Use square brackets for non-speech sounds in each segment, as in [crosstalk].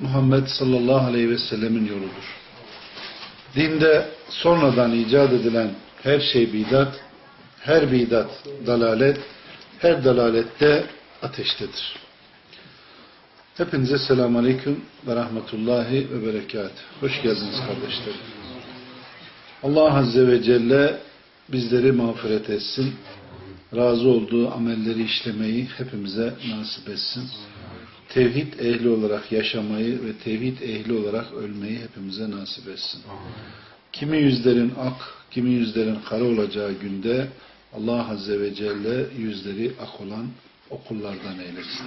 Muhammed sallallahu aleyhi ve sellemin yoludur. Dinde sonradan icat edilen her şey bidat, her bidat dalalet, her dalalette ateştedir. Hepinize selamun aleyküm ve rahmetullahi ve berekat. Hoş geldiniz kardeşlerim. Allah Azze ve Celle bizleri mağfiret etsin. Razı olduğu amelleri işlemeyi hepimize nasip etsin. Tevhid ehli olarak yaşamayı ve tevhid ehli olarak ölmeyi hepimize nasip etsin. Kimi yüzlerin ak, kimi yüzlerin kara olacağı günde Allah Azze ve Celle yüzleri ak olan okullardan eylesin.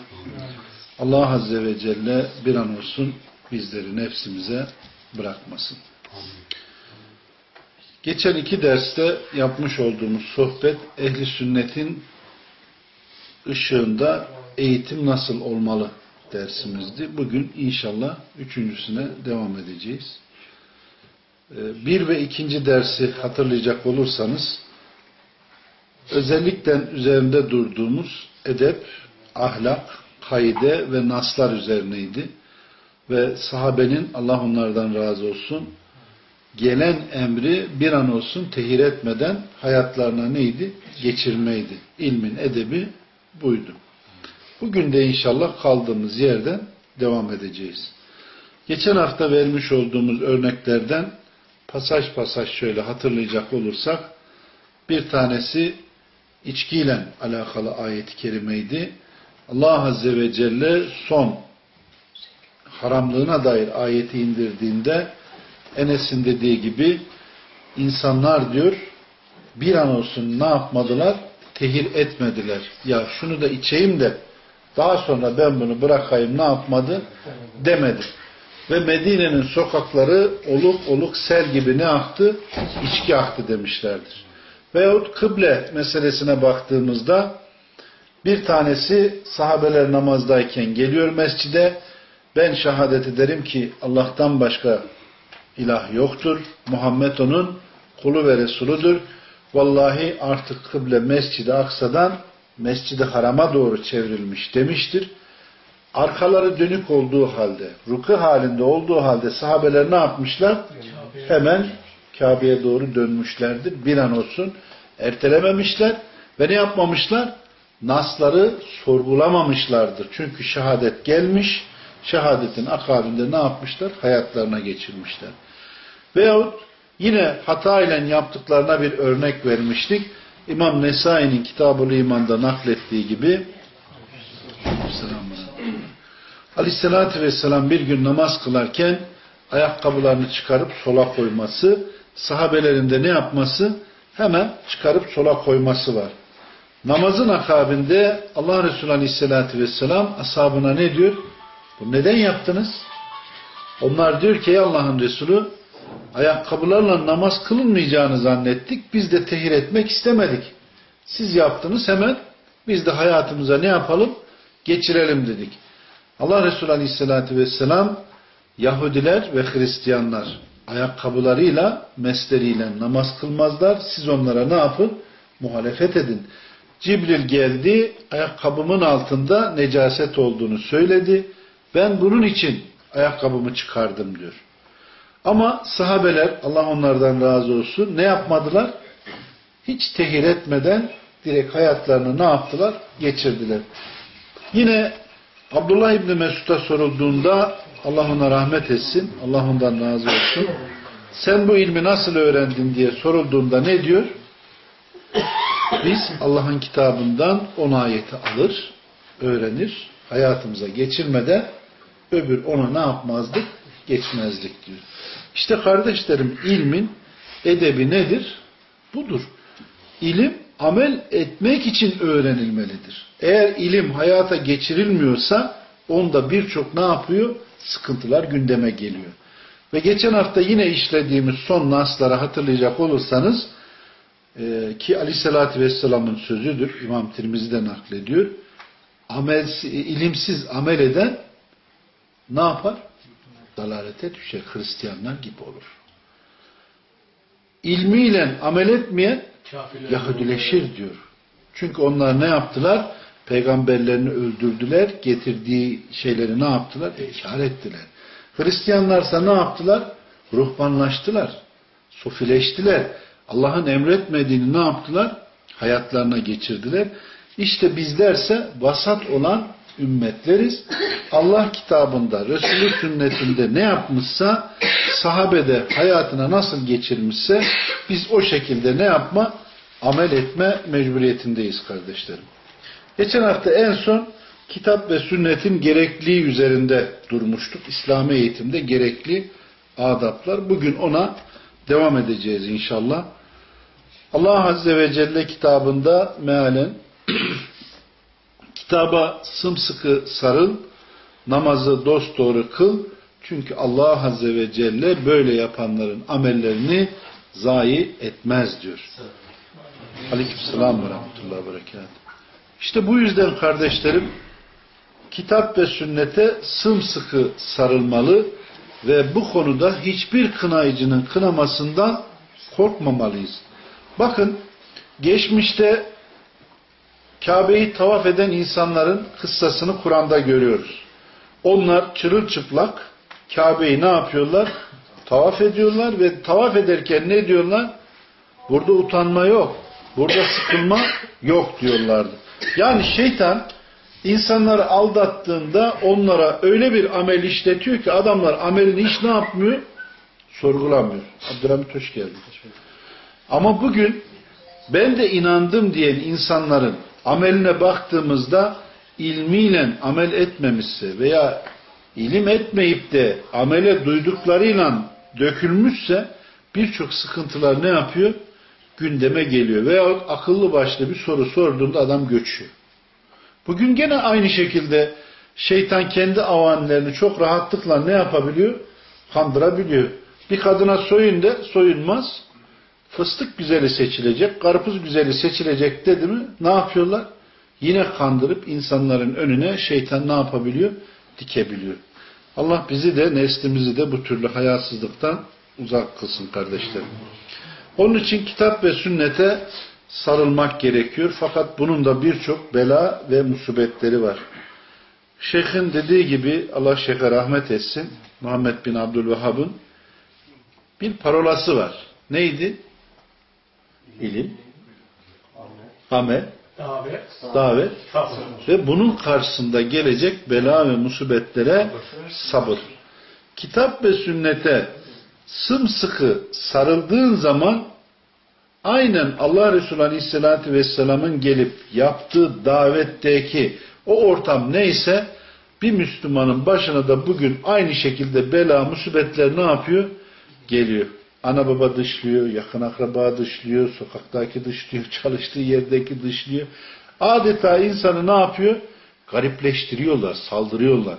Allah Azze ve Celle bir an olsun bizleri nefsimize bırakmasın. Geçen iki derste yapmış olduğumuz sohbet ehli sünnetin ışığında eğitim nasıl olmalı dersimizdi. Bugün inşallah üçüncüsüne devam edeceğiz. Bir ve ikinci dersi hatırlayacak olursanız özellikle üzerinde durduğumuz edep, ahlak, kaide ve naslar üzerineydi. Ve sahabenin Allah onlardan razı olsun gelen emri bir an olsun tehir etmeden hayatlarına neydi? Geçirmeydi. İlmin edebi buydu. Bugün de inşallah kaldığımız yerden devam edeceğiz. Geçen hafta vermiş olduğumuz örneklerden pasaj pasaj şöyle hatırlayacak olursak bir tanesi içkiyle alakalı ayet-i kerimeydi. Allah Azze ve Celle son haramlığına dair ayeti indirdiğinde Enes'in dediği gibi insanlar diyor bir an olsun ne yapmadılar? Tehir etmediler. Ya şunu da içeyim de daha sonra ben bunu bırakayım ne yapmadı? Demedi. Ve Medine'nin sokakları oluk oluk sel gibi ne aktı? İçki aktı demişlerdir. Veyahut kıble meselesine baktığımızda bir tanesi sahabeler namazdayken geliyor mescide ben şehadet ederim ki Allah'tan başka ilah yoktur. Muhammed onun kulu ve Resuludur. Vallahi artık kıble Mescid-i Aksa'dan Mescid-i Haram'a doğru çevrilmiş demiştir. Arkaları dönük olduğu halde, ruku halinde olduğu halde sahabeler ne yapmışlar? Hemen Kabe'ye doğru dönmüşlerdir. Bir an olsun ertelememişler ve ne yapmamışlar? Nasları sorgulamamışlardır. Çünkü şehadet gelmiş, şehadetin akabinde ne yapmışlar? Hayatlarına geçirmişler. Veyahut yine hata ile yaptıklarına bir örnek vermiştik. İmam Nesai'nin Kitab-ı İman'da naklettiği gibi Aleyhisselatü Vesselam bir gün namaz kılarken ayakkabılarını çıkarıp sola koyması, sahabelerinde ne yapması? Hemen çıkarıp sola koyması var. Namazın akabinde Allah Resulü Aleyhisselatü Vesselam ashabına ne diyor? Bu neden yaptınız? Onlar diyor ki Allah'ın Resulü ayakkabılarla namaz kılınmayacağını zannettik. Biz de tehir etmek istemedik. Siz yaptınız hemen biz de hayatımıza ne yapalım? Geçirelim dedik. Allah Resulü Aleyhisselatü Vesselam Yahudiler ve Hristiyanlar ayakkabılarıyla, mesleriyle namaz kılmazlar. Siz onlara ne yapın? Muhalefet edin. Cibril geldi, ayakkabımın altında necaset olduğunu söyledi. Ben bunun için ayakkabımı çıkardım diyor. Ama sahabeler, Allah onlardan razı olsun, ne yapmadılar? Hiç tehir etmeden direkt hayatlarını ne yaptılar? Geçirdiler. Yine Abdullah İbni Mesud'a sorulduğunda Allah ona rahmet etsin, Allah ondan razı olsun. Sen bu ilmi nasıl öğrendin diye sorulduğunda ne diyor? Biz Allah'ın kitabından on ayeti alır, öğrenir, hayatımıza geçirmeden öbür ona ne yapmazdık? Geçmezdik diyor. İşte kardeşlerim ilmin edebi nedir? Budur. İlim amel etmek için öğrenilmelidir. Eğer ilim hayata geçirilmiyorsa onda birçok ne yapıyor? Sıkıntılar gündeme geliyor. Ve geçen hafta yine işlediğimiz son nasları hatırlayacak olursanız e, ki Aleyhisselatü Vesselam'ın sözüdür. İmam Tirmizi'den naklediyor. Amelsi, ilimsiz amel eden ne yapar? Dalalete düşer. Hristiyanlar gibi olur. İlmiyle amel etmeyen Yahudileşir diyor. Çünkü onlar ne yaptılar? Peygamberlerini öldürdüler. Getirdiği şeyleri ne yaptılar? İnkar ettiler. Hristiyanlarsa ne yaptılar? Ruhbanlaştılar. Sofileştiler. Allah'ın emretmediğini ne yaptılar? Hayatlarına geçirdiler. İşte bizlerse vasat olan ümmetleriz. Allah kitabında, Resulü sünnetinde ne yapmışsa, sahabede hayatına nasıl geçirmişse, biz o şekilde ne yapma? Amel etme mecburiyetindeyiz kardeşlerim. Geçen hafta en son kitap ve sünnetin gerekliliği üzerinde durmuştuk. İslami eğitimde gerekli adaplar. Bugün ona devam edeceğiz inşallah. Allah Azze ve Celle kitabında mealen kitaba sımsıkı sarıl, namazı dosdoğru kıl. Çünkü Allah Azze ve Celle böyle yapanların amellerini zayi etmez diyor. Aleykümselam ve rahmetullahi berekat. İşte bu yüzden kardeşlerim kitap ve sünnete sımsıkı sarılmalı ve bu konuda hiçbir kınayıcının kınamasından korkmamalıyız. Bakın geçmişte Kabe'yi tavaf eden insanların kıssasını Kur'an'da görüyoruz. Onlar çırılçıplak Kabe'yi ne yapıyorlar? Tavaf ediyorlar ve tavaf ederken ne diyorlar? Burada utanma yok. Burada sıkılma yok diyorlardı. Yani şeytan insanları aldattığında onlara öyle bir amel işletiyor ki adamlar amelini hiç ne yapmıyor? Sorgulamıyor. Abdülhamit hoş geldin. Ama bugün ben de inandım diyen insanların ameline baktığımızda ilmiyle amel etmemişse veya ilim etmeyip de amele duyduklarıyla dökülmüşse birçok sıkıntılar ne yapıyor? Gündeme geliyor. Veya akıllı başlı bir soru sorduğunda adam göçüyor. Bugün gene aynı şekilde şeytan kendi avanlarını çok rahatlıkla ne yapabiliyor? Kandırabiliyor. Bir kadına soyun de soyunmaz. Fıstık güzeli seçilecek, karpuz güzeli seçilecek dedi mi ne yapıyorlar? Yine kandırıp insanların önüne şeytan ne yapabiliyor? Dikebiliyor. Allah bizi de neslimizi de bu türlü hayasızlıktan uzak kılsın kardeşlerim. Onun için kitap ve sünnete sarılmak gerekiyor. Fakat bunun da birçok bela ve musibetleri var. Şeyh'in dediği gibi Allah Şeyh'e rahmet etsin. Muhammed bin Abdülvehhab'ın bir parolası var. Neydi? İlim, amel, davet, davet ve bunun karşısında gelecek bela ve musibetlere sabır. Kitap ve sünnete sımsıkı sarıldığın zaman aynen Allah Resulü Aleyhisselatü Vesselam'ın gelip yaptığı davetteki o ortam neyse bir Müslümanın başına da bugün aynı şekilde bela, musibetler ne yapıyor? Geliyor. Ana baba dışlıyor, yakın akraba dışlıyor, sokaktaki dışlıyor, [laughs] çalıştığı yerdeki dışlıyor. Adeta insanı ne yapıyor? Garipleştiriyorlar, saldırıyorlar.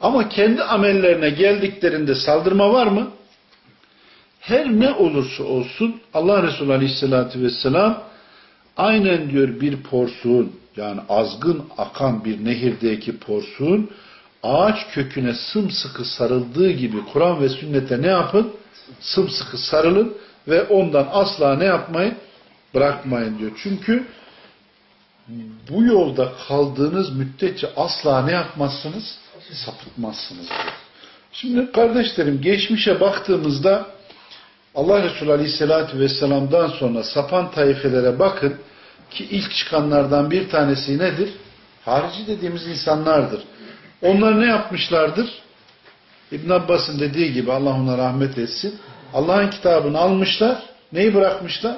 Ama kendi amellerine geldiklerinde saldırma var mı? Her ne olursa olsun Allah Resulü Aleyhisselatü Vesselam aynen diyor bir porsuğun yani azgın akan bir nehirdeki porsuğun ağaç köküne sımsıkı sarıldığı gibi Kur'an ve sünnete ne yapın? Sımsıkı sarılın ve ondan asla ne yapmayın? Bırakmayın diyor. Çünkü bu yolda kaldığınız müddetçe asla ne yapmazsınız? Sapıtmazsınız diyor. Şimdi kardeşlerim geçmişe baktığımızda Allah Resulü Aleyhisselatü Vesselam'dan sonra sapan taifelere bakın ki ilk çıkanlardan bir tanesi nedir? Harici dediğimiz insanlardır. Onlar ne yapmışlardır? İbn Abbas'ın dediği gibi Allah ona rahmet etsin. Allah'ın kitabını almışlar. Neyi bırakmışlar?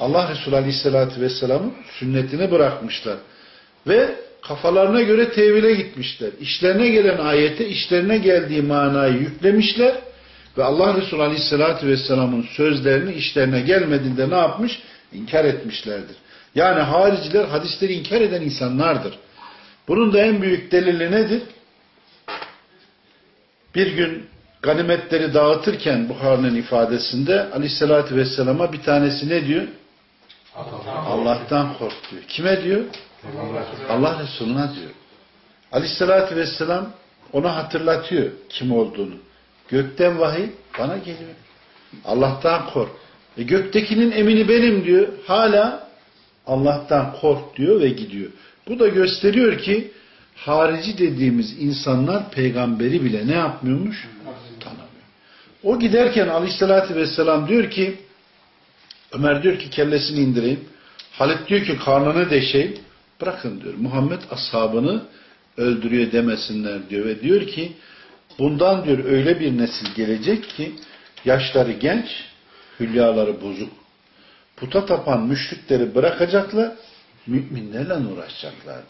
Allah Resulü Aleyhisselatü Vesselam'ın sünnetini bırakmışlar. Ve kafalarına göre tevhile gitmişler. İşlerine gelen ayete, işlerine geldiği manayı yüklemişler ve Allah Resulü Aleyhisselatü Vesselam'ın sözlerini işlerine gelmediğinde ne yapmış? İnkar etmişlerdir. Yani hariciler hadisleri inkar eden insanlardır. Bunun da en büyük delili nedir? Bir gün ganimetleri dağıtırken Buhar'ın ifadesinde Aleyhisselatü Vesselam'a bir tanesi ne diyor? Allah'tan kork diyor. Kime diyor? Allah Resulü'ne diyor. Aleyhisselatü Vesselam ona hatırlatıyor kim olduğunu. Gökten vahiy bana geliyor. Allah'tan kork. E göktekinin emini benim diyor. Hala Allah'tan kork diyor ve gidiyor. Bu da gösteriyor ki harici dediğimiz insanlar peygamberi bile ne yapmıyormuş? Tanımıyor. O giderken aleyhissalatü vesselam diyor ki Ömer diyor ki kellesini indireyim. Halit diyor ki karnını deşeyim. Bırakın diyor. Muhammed ashabını öldürüyor demesinler diyor. Ve diyor ki bundan diyor öyle bir nesil gelecek ki yaşları genç, hülyaları bozuk. Puta tapan müşrikleri bırakacaklar, müminlerle uğraşacaklar.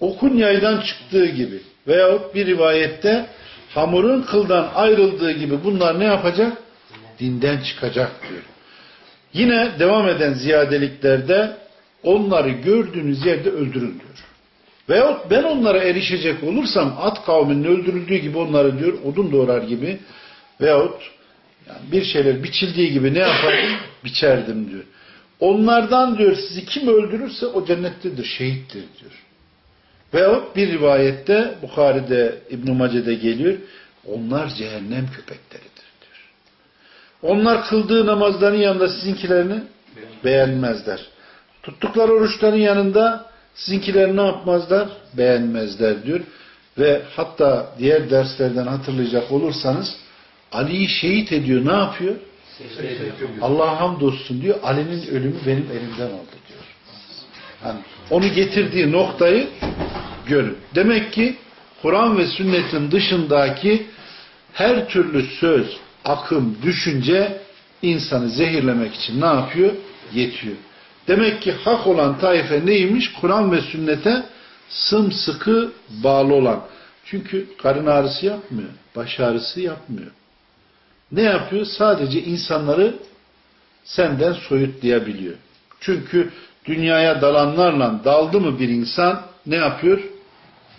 Okun yaydan çıktığı gibi veyahut bir rivayette hamurun kıldan ayrıldığı gibi bunlar ne yapacak? Dinden çıkacak diyor. Yine devam eden ziyadeliklerde onları gördüğünüz yerde öldürün diyor. Veyahut ben onlara erişecek olursam at kavminin öldürüldüğü gibi onları diyor odun doğrar gibi veyahut yani bir şeyler biçildiği gibi ne yapardım? [coughs] Biçerdim diyor. Onlardan diyor sizi kim öldürürse o cennettedir, şehittir diyor. Veyahut bir rivayette Bukhari'de İbn-i Mace'de geliyor. Onlar cehennem köpekleridir diyor. Onlar kıldığı namazların yanında sizinkilerini beğenmezler. Tuttukları oruçların yanında sizinkileri ne yapmazlar? Beğenmezler diyor. Ve hatta diğer derslerden hatırlayacak olursanız Ali'yi şehit ediyor. Ne yapıyor? Allah'a hamdolsun diyor. Ali'nin ölümü benim elimden oldu diyor. Yani onu getirdiği noktayı görün. Demek ki Kur'an ve sünnetin dışındaki her türlü söz, akım, düşünce insanı zehirlemek için ne yapıyor? Yetiyor. Demek ki hak olan taife neymiş? Kur'an ve sünnete sımsıkı bağlı olan. Çünkü karın ağrısı yapmıyor. Baş ağrısı yapmıyor. Ne yapıyor? Sadece insanları senden soyutlayabiliyor. Çünkü dünyaya dalanlarla daldı mı bir insan ne yapıyor?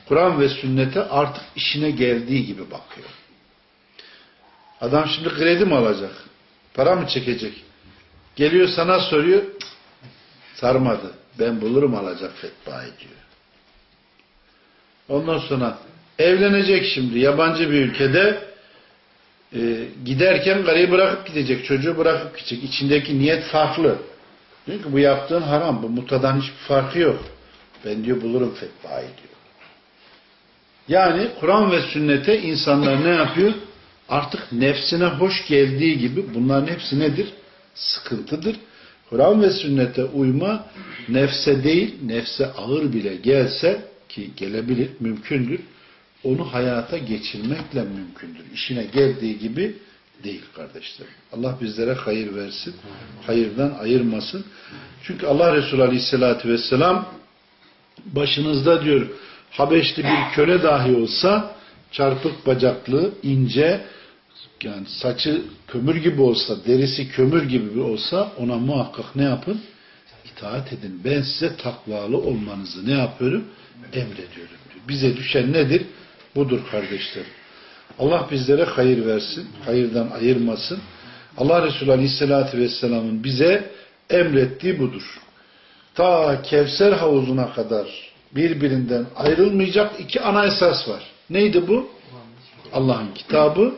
Kur'an ve sünnete artık işine geldiği gibi bakıyor. Adam şimdi kredi mi alacak? Para mı çekecek? Geliyor sana soruyor. Sarmadı. Ben bulurum alacak fetvayı diyor. Ondan sonra evlenecek şimdi yabancı bir ülkede e, giderken karıyı bırakıp gidecek. Çocuğu bırakıp gidecek. İçindeki niyet farklı. Diyor bu yaptığın haram. Bu mutadan hiçbir farkı yok. Ben diyor bulurum fetvayı diyor. Yani Kur'an ve sünnete insanlar ne yapıyor? Artık nefsine hoş geldiği gibi bunların hepsi nedir? Sıkıntıdır. Kur'an ve sünnete uyma nefse değil, nefse ağır bile gelse ki gelebilir, mümkündür. Onu hayata geçirmekle mümkündür. İşine geldiği gibi değil kardeşlerim. Allah bizlere hayır versin. Hayırdan ayırmasın. Çünkü Allah Resulü Aleyhisselatü Vesselam başınızda diyor Habeşli bir köle dahi olsa çarpık bacaklı, ince yani saçı kömür gibi olsa, derisi kömür gibi olsa ona muhakkak ne yapın? İtaat edin. Ben size takvalı olmanızı ne yapıyorum? Emrediyorum. Diyor. Bize düşen nedir? Budur kardeşlerim. Allah bizlere hayır versin. Hayırdan ayırmasın. Allah Resulü Aleyhisselatü Vesselam'ın bize emrettiği budur. Ta Kevser havuzuna kadar birbirinden ayrılmayacak iki ana esas var. Neydi bu? Allah'ın kitabı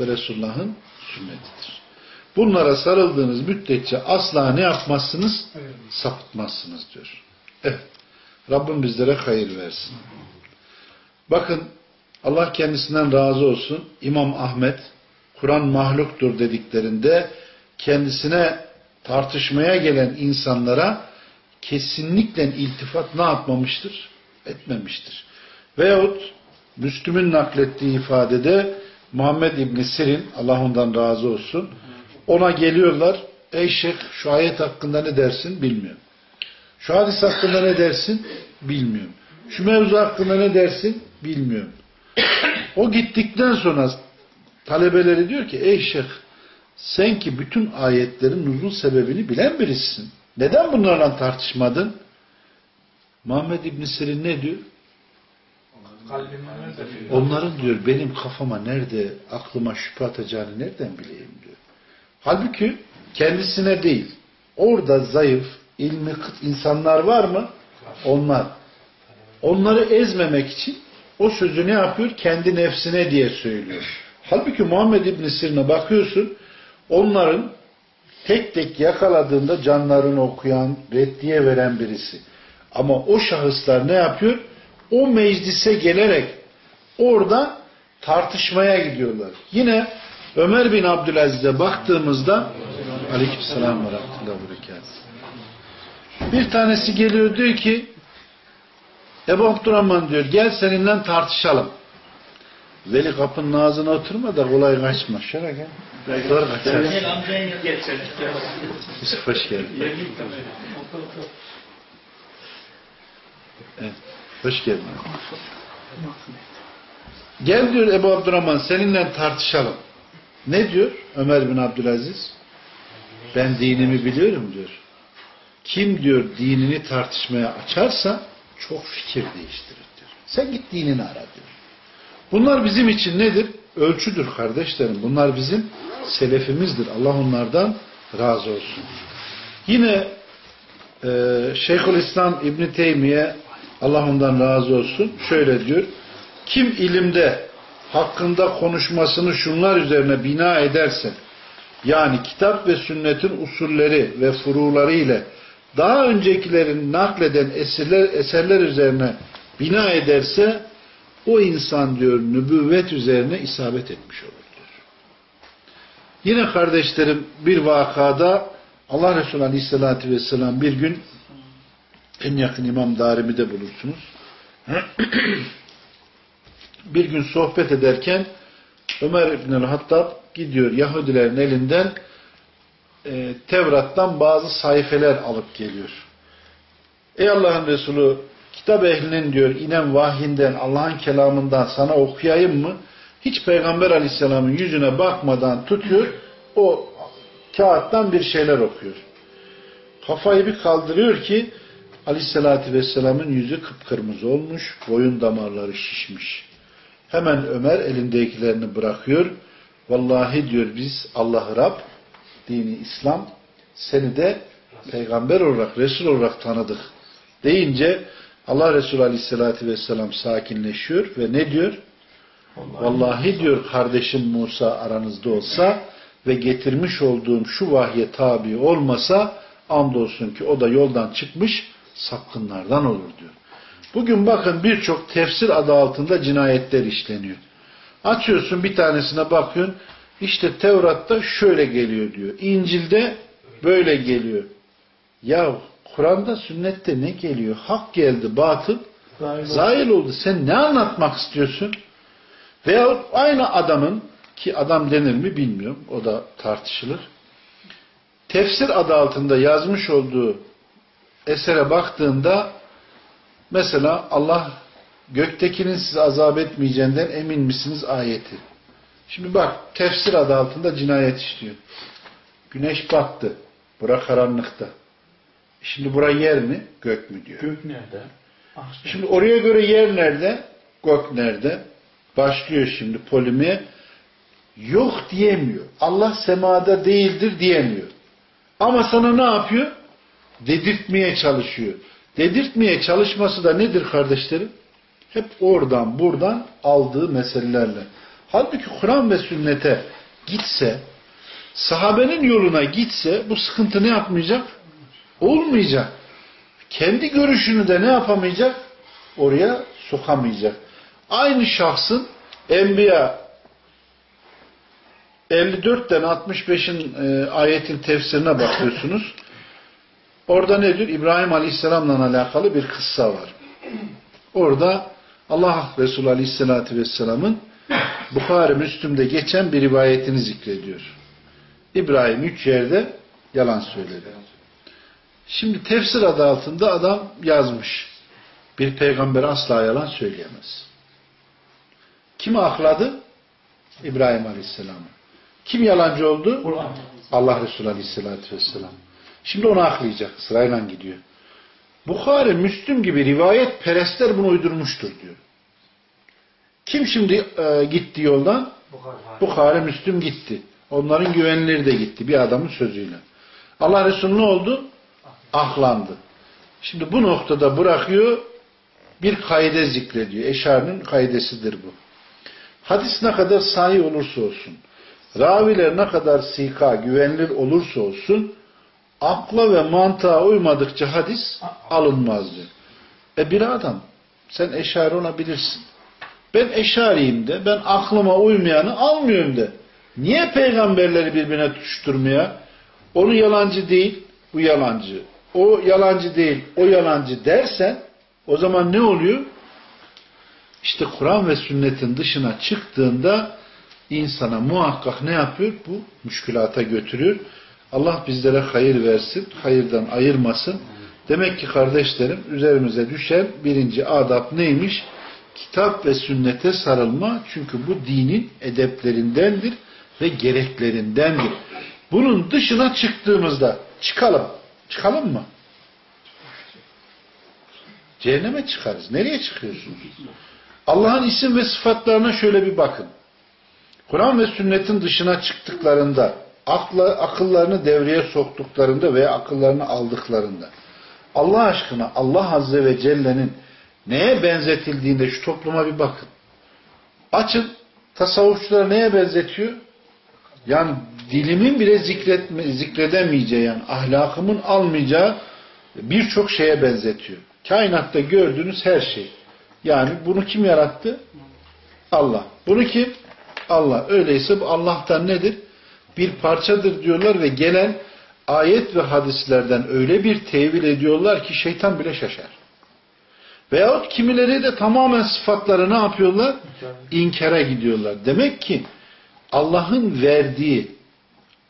ve Resulullah'ın sünnetidir. Bunlara sarıldığınız müddetçe asla ne yapmazsınız? Sapıtmazsınız diyor. Evet. Rabbim bizlere hayır versin. Bakın Allah kendisinden razı olsun. İmam Ahmet Kur'an mahluktur dediklerinde kendisine tartışmaya gelen insanlara kesinlikle iltifat ne yapmamıştır? Etmemiştir. Veyahut Müslüm'ün naklettiği ifadede Muhammed İbni Sirin Allah ondan razı olsun ona geliyorlar ey şeyh şu ayet hakkında ne dersin bilmiyorum. Şu hadis hakkında ne dersin bilmiyorum. Şu mevzu hakkında ne dersin bilmiyorum. [coughs] O gittikten sonra talebeleri diyor ki ey şeyh sen ki bütün ayetlerin nuzul sebebini bilen birisin. Neden bunlarla tartışmadın? Muhammed İbn Sirin ne diyor? Onların diyor benim kafama nerede, aklıma şüphe atacağını nereden bileyim diyor. Halbuki kendisine değil, orada zayıf, ilmi kıt insanlar var mı? Onlar. Onları ezmemek için o sözü ne yapıyor? Kendi nefsine diye söylüyor. Halbuki Muhammed İbn Sirin'e bakıyorsun, onların tek tek yakaladığında canlarını okuyan, reddiye veren birisi. Ama o şahıslar ne yapıyor? O meclise gelerek orada tartışmaya gidiyorlar. Yine Ömer bin Abdülaziz'e baktığımızda Aleykümselam ve Bir tanesi geliyor diyor ki Ebu Abdurrahman diyor gel seninle tartışalım. Veli kapının ağzına oturma da kolay kaçma. Şöyle gel. Zor kaçar. Yusuf hoş geldin. Evet. Hoş geldin. Gel diyor Ebu Abdurrahman seninle tartışalım. Ne diyor Ömer bin Abdülaziz? Ben dinimi biliyorum diyor. Kim diyor dinini tartışmaya açarsa çok fikir değiştirir diyor. Sen git dinini ara diyor. Bunlar bizim için nedir? Ölçüdür kardeşlerim. Bunlar bizim selefimizdir. Allah onlardan razı olsun. Yine e, Şeyhülislam İbni Teymiye Allah ondan razı olsun. Şöyle diyor. Kim ilimde hakkında konuşmasını şunlar üzerine bina ederse yani kitap ve sünnetin usulleri ve furuları ile daha öncekilerin nakleden eserler, eserler üzerine bina ederse o insan diyor nübüvvet üzerine isabet etmiş olur diyor. Yine kardeşlerim bir vakada Allah Resulü Aleyhisselatü Vesselam bir gün en yakın İmam Darimi'de bulursunuz. [clears throat] bir gün sohbet ederken Ömer İbn-i Hattab gidiyor Yahudilerin elinden e, Tevrat'tan bazı sayfeler alıp geliyor. Ey Allah'ın Resulü kitap ehlinin diyor inen vahyinden Allah'ın kelamından sana okuyayım mı? Hiç Peygamber Aleyhisselam'ın yüzüne bakmadan tutuyor o kağıttan bir şeyler okuyor. Kafayı bir kaldırıyor ki Aleyhisselatü Vesselam'ın yüzü kıpkırmızı olmuş, boyun damarları şişmiş. Hemen Ömer elindekilerini bırakıyor. Vallahi diyor biz Allah'ı Rab, dini İslam, seni de peygamber olarak, Resul olarak tanıdık deyince Allah Resulü Aleyhisselatü Vesselam sakinleşiyor ve ne diyor? Vallahi, Vallahi diyor kardeşim Musa aranızda olsa ve getirmiş olduğum şu vahye tabi olmasa andolsun ki o da yoldan çıkmış sapkınlardan olur diyor. Bugün bakın birçok tefsir adı altında cinayetler işleniyor. Açıyorsun bir tanesine bakıyorsun işte Tevrat'ta şöyle geliyor diyor. İncil'de böyle geliyor. Ya Kur'an'da sünnette ne geliyor? Hak geldi, batıl zahil oldu. Sen ne anlatmak istiyorsun? Veya aynı adamın ki adam denir mi bilmiyorum. O da tartışılır. Tefsir adı altında yazmış olduğu esere baktığında mesela Allah göktekinin sizi azap etmeyeceğinden emin misiniz ayeti. Şimdi bak tefsir adı altında cinayet işliyor. Güneş battı. Bura karanlıkta. Şimdi bura yer mi? Gök mü diyor. Gök nerede? Ahsen. Şimdi oraya göre yer nerede? Gök nerede? Başlıyor şimdi polimiye. Yok diyemiyor. Allah semada değildir diyemiyor. Ama sana ne yapıyor? Dedirtmeye çalışıyor. Dedirtmeye çalışması da nedir kardeşlerim? Hep oradan buradan aldığı meselelerle. Halbuki Kur'an ve sünnete gitse, sahabenin yoluna gitse bu sıkıntı ne yapmayacak? Olmayacak. Kendi görüşünü de ne yapamayacak? Oraya sokamayacak. Aynı şahsın Enbiya 54'ten 65'in e, ayetin tefsirine bakıyorsunuz. Orada ne diyor? İbrahim Aleyhisselam'la alakalı bir kıssa var. Orada Allah Resulü Aleyhisselatü Vesselam'ın [laughs] Bukhari Müslüm'de geçen bir rivayetini zikrediyor. İbrahim üç yerde yalan söyledi. Şimdi tefsir adı altında adam yazmış. Bir peygamber asla yalan söyleyemez. Kimi akladı? İbrahim Aleyhisselam'ı. Kim yalancı oldu? Allah Resulü Aleyhisselatü Vesselam. Şimdi onu aklayacak. Sırayla gidiyor. Bukhari, Müslüm gibi rivayet perestler bunu uydurmuştur diyor. Kim şimdi e, gitti yoldan? Bukhari, Müslüm gitti. Onların güvenileri de gitti bir adamın sözüyle. Allah Resulü ne oldu? Ahlandı. Şimdi bu noktada bırakıyor bir kaide zikrediyor. Eşar'ın kaidesidir bu. Hadis ne kadar sahih olursa olsun, raviler ne kadar sika, güvenilir olursa olsun, akla ve mantığa uymadıkça hadis alınmaz diyor. E bir adam, sen eşari olabilirsin. Ben eşariyim de, ben aklıma uymayanı almıyorum de. Niye peygamberleri birbirine tutuşturmaya? Onu yalancı değil, bu yalancı. O yalancı değil, o yalancı dersen, o zaman ne oluyor? İşte Kur'an ve sünnetin dışına çıktığında insana muhakkak ne yapıyor? Bu müşkülata götürüyor. Allah bizlere hayır versin, hayırdan ayırmasın. Demek ki kardeşlerim üzerimize düşen birinci adab neymiş? Kitap ve sünnete sarılma. Çünkü bu dinin edeplerindendir ve gereklerindendir. Bunun dışına çıktığımızda çıkalım. Çıkalım mı? Cehenneme çıkarız. Nereye çıkıyorsunuz? Allah'ın isim ve sıfatlarına şöyle bir bakın. Kur'an ve sünnetin dışına çıktıklarında, akla, akıllarını devreye soktuklarında veya akıllarını aldıklarında, Allah aşkına Allah Azze ve Celle'nin neye benzetildiğinde şu topluma bir bakın. Açın, tasavvufçular neye benzetiyor? Yani dilimin bile zikretme, zikredemeyeceği, yani ahlakımın almayacağı birçok şeye benzetiyor. Kainatta gördüğünüz her şey. Yani bunu kim yarattı? Allah. Bunu kim? Allah. Öyleyse bu Allah'tan nedir? Bir parçadır diyorlar ve gelen ayet ve hadislerden öyle bir tevil ediyorlar ki şeytan bile şaşar. Veyahut kimileri de tamamen sıfatları ne yapıyorlar? İnkara gidiyorlar. Demek ki Allah'ın verdiği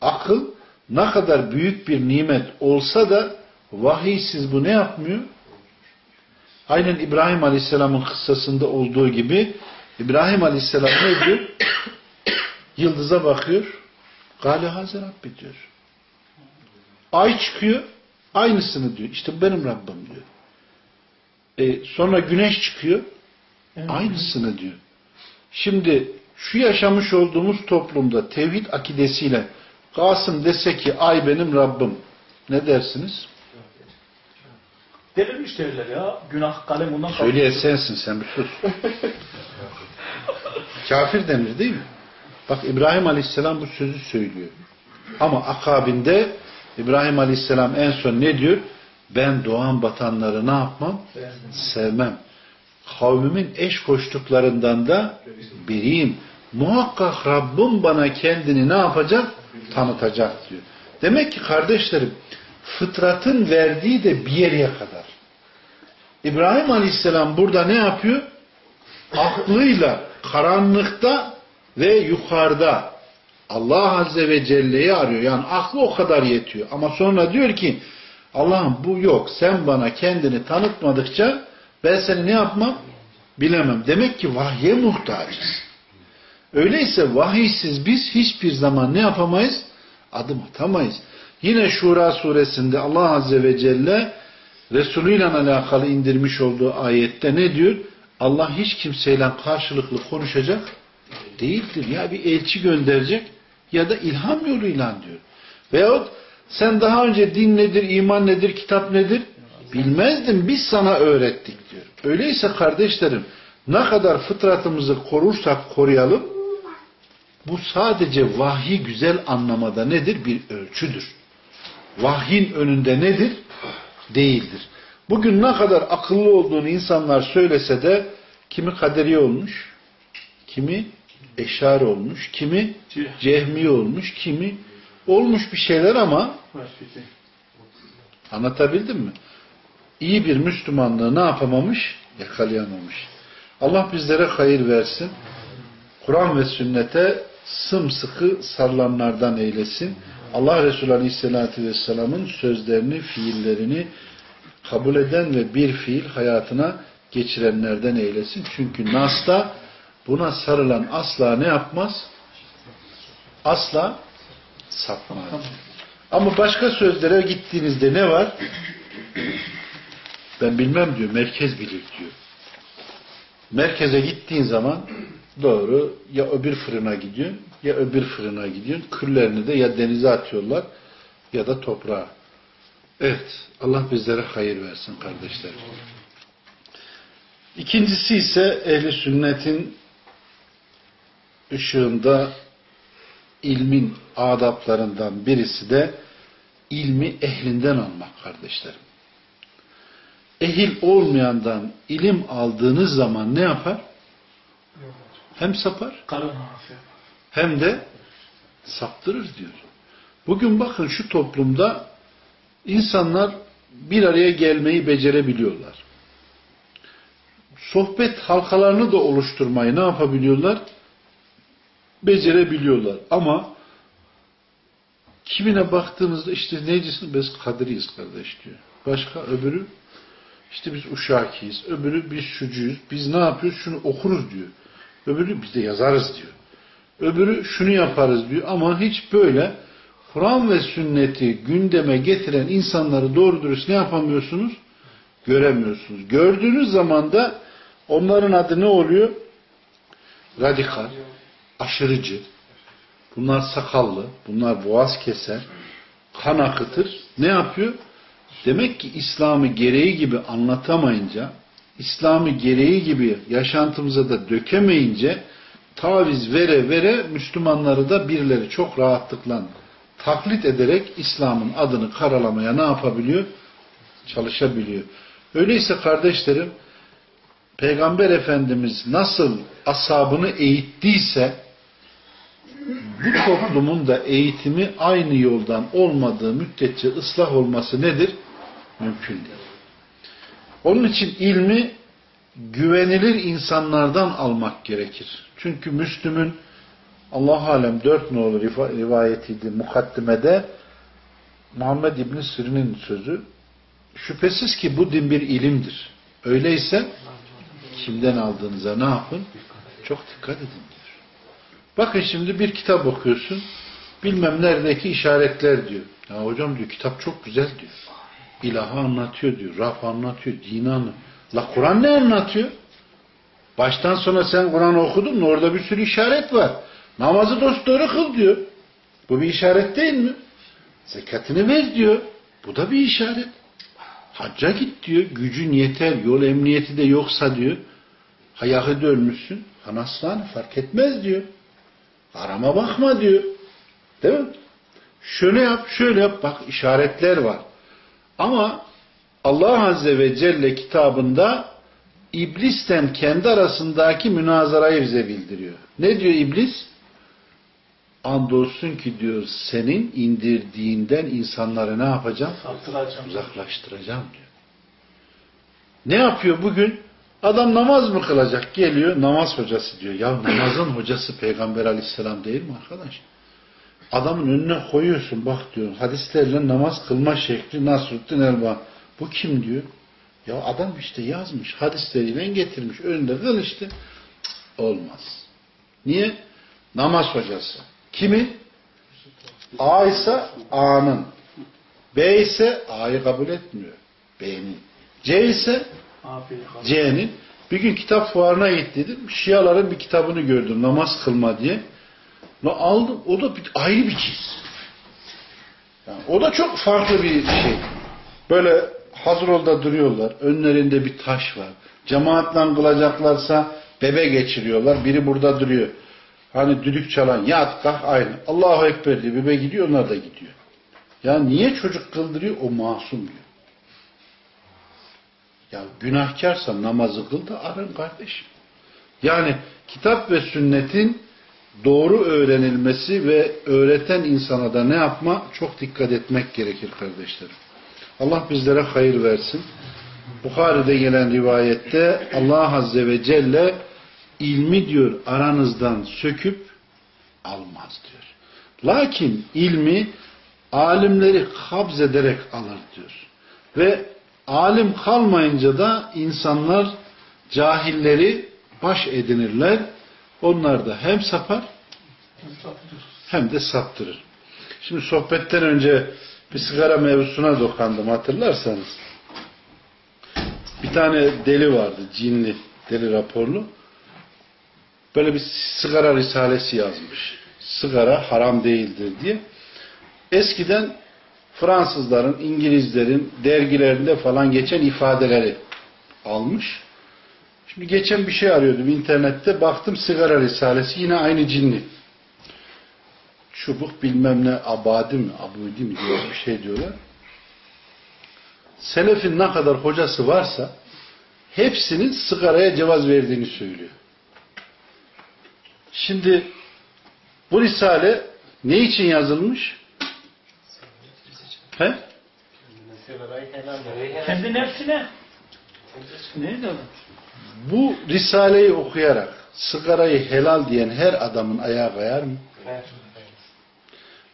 akıl ne kadar büyük bir nimet olsa da vahiysiz bu ne yapmıyor? Aynen İbrahim Aleyhisselam'ın kıssasında olduğu gibi İbrahim Aleyhisselam ne diyor? [coughs] Yıldıza bakıyor. Gale Hazır Rabbi diyor. Ay çıkıyor. Aynısını diyor. İşte benim Rabbim diyor. E, sonra güneş çıkıyor. Aynısını diyor. Şimdi şu yaşamış olduğumuz toplumda tevhid akidesiyle Kasım dese ki ay benim Rabbim ne dersiniz? Delirmiş derler ya. Günah kalem ondan Söyleyen sensin sen bir sus. [laughs] Kafir denir değil mi? Bak İbrahim Aleyhisselam bu sözü söylüyor. Ama akabinde İbrahim Aleyhisselam en son ne diyor? Ben doğan batanları ne yapmam? Sevmem. Kavmimin eş koştuklarından da biriyim. Muhakkak Rabbim bana kendini ne yapacak? Tanıtacak diyor. Demek ki kardeşlerim fıtratın verdiği de bir yere kadar. İbrahim Aleyhisselam burada ne yapıyor? Aklıyla karanlıkta ve yukarıda Allah Azze ve Celle'yi arıyor. Yani aklı o kadar yetiyor. Ama sonra diyor ki Allah'ım bu yok. Sen bana kendini tanıtmadıkça ben seni ne yapmam? Bilemem. Demek ki vahye muhtacız. Öyleyse vahiysiz biz hiçbir zaman ne yapamayız? Adım atamayız. Yine Şura suresinde Allah Azze ve Celle Resulü ile alakalı indirmiş olduğu ayette ne diyor? Allah hiç kimseyle karşılıklı konuşacak değildir. Ya bir elçi gönderecek ya da ilham yoluyla diyor. Veyahut sen daha önce din nedir, iman nedir, kitap nedir bilmezdin. Biz sana öğrettik diyor. Öyleyse kardeşlerim ne kadar fıtratımızı korursak koruyalım bu sadece vahyi güzel anlamada nedir? Bir ölçüdür. Vahyin önünde nedir? Değildir. Bugün ne kadar akıllı olduğunu insanlar söylese de kimi kaderi olmuş, kimi eşar olmuş, kimi cehmi olmuş, kimi olmuş bir şeyler ama anlatabildim mi? İyi bir Müslümanlığı ne yapamamış? Yakalayamamış. Allah bizlere hayır versin. Kur'an ve sünnete sımsıkı sarılanlardan eylesin. Allah Resulü Aleyhisselatü Vesselam'ın sözlerini, fiillerini kabul eden ve bir fiil hayatına geçirenlerden eylesin. Çünkü Nas'ta buna sarılan asla ne yapmaz? Asla sapmaz. Ama başka sözlere gittiğinizde ne var? Ben bilmem diyor, merkez bilir diyor. Merkeze gittiğin zaman doğru ya öbür fırına gidiyorsun ya öbür fırına gidiyorsun. Küllerini de ya denize atıyorlar ya da toprağa. Evet. Allah bizlere hayır versin kardeşlerim. İkincisi ise ehli sünnetin ışığında ilmin adaplarından birisi de ilmi ehlinden almak kardeşlerim. Ehil olmayandan ilim aldığınız zaman ne yapar? Hem sapar hem de saptırır diyor. Bugün bakın şu toplumda insanlar bir araya gelmeyi becerebiliyorlar. Sohbet halkalarını da oluşturmayı ne yapabiliyorlar? Becerebiliyorlar. Ama kimine baktığınızda işte necisin? Biz kadiriyiz kardeş diyor. Başka öbürü işte biz uşakiyiz. Öbürü biz şucuyuz. Biz ne yapıyoruz? Şunu okuruz diyor. Öbürü biz de yazarız diyor. Öbürü şunu yaparız diyor. Ama hiç böyle Kur'an ve sünneti gündeme getiren insanları doğru dürüst ne yapamıyorsunuz? Göremiyorsunuz. Gördüğünüz zaman da onların adı ne oluyor? Radikal, aşırıcı. Bunlar sakallı, bunlar boğaz keser, kan akıtır. Ne yapıyor? Demek ki İslam'ı gereği gibi anlatamayınca, İslam'ı gereği gibi yaşantımıza da dökemeyince taviz vere vere Müslümanları da birileri çok rahatlıkla taklit ederek İslam'ın adını karalamaya ne yapabiliyor? Çalışabiliyor. Öyleyse kardeşlerim Peygamber Efendimiz nasıl asabını eğittiyse bu toplumun da eğitimi aynı yoldan olmadığı müddetçe ıslah olması nedir? Mümkün değil. Onun için ilmi güvenilir insanlardan almak gerekir. Çünkü Müslüm'ün Allah alem dört nolu rivayetiydi mukaddimede Muhammed İbni Sir'in sözü şüphesiz ki bu din bir ilimdir. Öyleyse kimden aldığınıza ne yapın? Çok dikkat edin. Bakın şimdi bir kitap okuyorsun bilmem neredeki işaretler diyor. Ya hocam diyor kitap çok güzel diyor. İlahı anlatıyor diyor. Rab anlatıyor. Dini anlatıyor. La Kur'an ne anlatıyor? Baştan sona sen Kur'an okudun mu? Orada bir sürü işaret var. Namazı dosdoğru kıl diyor. Bu bir işaret değil mi? Zekatını ver diyor. Bu da bir işaret. Hacca git diyor. Gücün yeter. Yol emniyeti de yoksa diyor. Ha Yahudi ölmüşsün. Ha fark etmez diyor. Arama bakma diyor. Değil mi? Şöyle yap, şöyle yap. Bak işaretler var. Ama Allah Azze ve Celle kitabında İblisten kendi arasındaki münazarayı bize bildiriyor. Ne diyor iblis? Andolsun ki diyor senin indirdiğinden insanları ne yapacağım? Uzaklaştıracağım diyor. Ne yapıyor bugün? Adam namaz mı kılacak? Geliyor namaz hocası diyor. Ya namazın hocası Peygamber aleyhisselam değil mi arkadaş? Adamın önüne koyuyorsun bak diyor. Hadislerle namaz kılma şekli Nasruddin Elba. Bu kim diyor? Ya adam işte yazmış. Hadisleriyle getirmiş. Önünde kıl işte. Cık, olmaz. Niye? Namaz hocası. Kimi? A ise A'nın. B ise A'yı kabul etmiyor. B'nin. C ise. C'nin. Bir gün kitap fuarına gittiydim. Şiaların bir kitabını gördüm. Namaz kılma diye. La aldım. O da bir, ayrı bir cins. Yani o da çok farklı bir şey. Böyle hazır olda duruyorlar. Önlerinde bir taş var. Cemaatle kılacaklarsa bebe geçiriyorlar. Biri burada duruyor. Hani düdük çalan yat kalk aynı. Allahu Ekber diye bebe gidiyor onlar da gidiyor. Ya niye çocuk kıldırıyor? O masum diyor. Ya günahkarsa namazı kıl da arın kardeşim. Yani kitap ve sünnetin doğru öğrenilmesi ve öğreten insana da ne yapma? Çok dikkat etmek gerekir kardeşlerim. Allah bizlere hayır versin. Bukhari'de gelen rivayette Allah Azze ve Celle ilmi diyor aranızdan söküp almaz diyor. Lakin ilmi alimleri kabz ederek alır diyor. Ve alim kalmayınca da insanlar cahilleri baş edinirler. Onlar da hem sapar hem de saptırır. Şimdi sohbetten önce bir sigara mevzusuna dokandım hatırlarsanız. Bir tane deli vardı cinli. Deli raporlu. Böyle bir sigara risalesi yazmış. Sigara haram değildir diye. Eskiden Fransızların, İngilizlerin dergilerinde falan geçen ifadeleri almış. Şimdi geçen bir şey arıyordum internette. Baktım sigara risalesi yine aynı cinli. Çubuk bilmem ne abadi mi, abudi mi diyor bir şey diyorlar. Selefin ne kadar hocası varsa hepsinin sigaraya cevaz verdiğini söylüyor. Şimdi bu risale ne için yazılmış? He? Kendi nefsine. Neydi o? Bu risaleyi okuyarak sigarayı helal diyen her adamın ayağı kayar mı?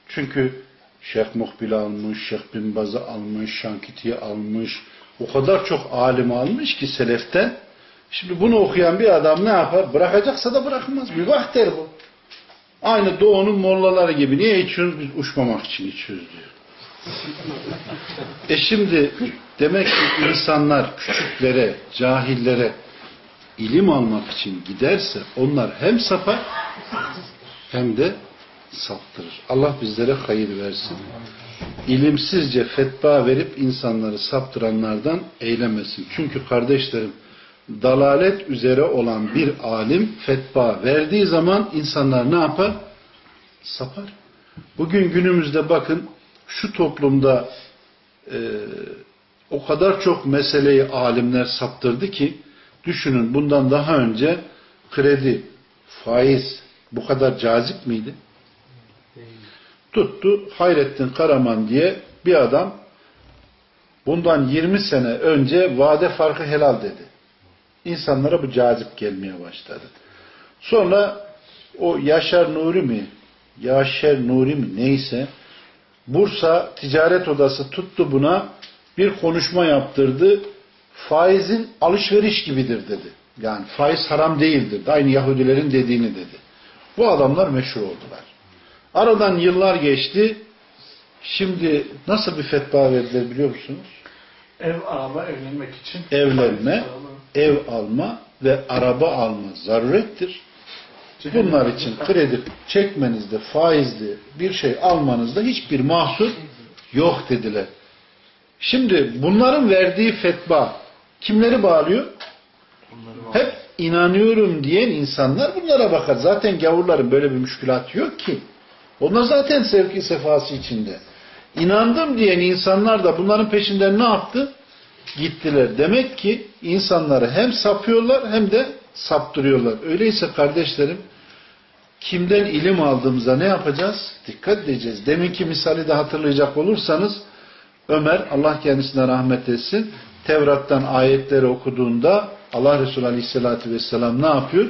Çünkü Şeyh Muhbil almış, Şeyh Bin Baz'ı almış, Şankiti'yi almış. O kadar çok alim almış ki seleften. Şimdi bunu okuyan bir adam ne yapar? Bırakacaksa da bırakmaz. Mübah der bu. Aynı doğunun mollaları gibi. Niye içiyoruz? Biz uçmamak için içiyoruz diyor. E şimdi demek ki insanlar küçüklere, cahillere ilim almak için giderse onlar hem sapar hem de saptırır. Allah bizlere hayır versin. İlimsizce fetva verip insanları saptıranlardan eylemesin. Çünkü kardeşlerim dalalet üzere olan bir alim fetva verdiği zaman insanlar ne yapar? Sapar. Bugün günümüzde bakın şu toplumda e, o kadar çok meseleyi alimler saptırdı ki düşünün bundan daha önce kredi, faiz bu kadar cazip miydi? Tuttu Hayrettin Karaman diye bir adam bundan 20 sene önce vade farkı helal dedi. İnsanlara bu cazip gelmeye başladı. Sonra o Yaşar Nuri mi, Yaşar Nuri mi neyse Bursa Ticaret Odası tuttu buna bir konuşma yaptırdı. Faizin alışveriş gibidir dedi. Yani faiz haram değildir. Aynı Yahudilerin dediğini dedi. Bu adamlar meşhur oldular. Aradan yıllar geçti. Şimdi nasıl bir fetva verdiler biliyor musunuz? Ev araba evlenmek için. Evlenme, ev alma ve araba alma zarurettir. Bunlar için kredi çekmenizde faizli bir şey almanızda hiçbir mahsur yok dediler. Şimdi bunların verdiği fetva kimleri bağlıyor? Hep inanıyorum diyen insanlar bunlara bakar. Zaten gavurların böyle bir müşkülatı yok ki. Onlar zaten sevki sefası içinde. İnandım diyen insanlar da bunların peşinden ne yaptı? Gittiler. Demek ki insanları hem sapıyorlar hem de saptırıyorlar. Öyleyse kardeşlerim kimden ilim aldığımıza ne yapacağız? Dikkat edeceğiz. Deminki misali de hatırlayacak olursanız Ömer Allah kendisine rahmet etsin Tevrat'tan ayetleri okuduğunda Allah Resulü Aleyhisselatü Vesselam ne yapıyor?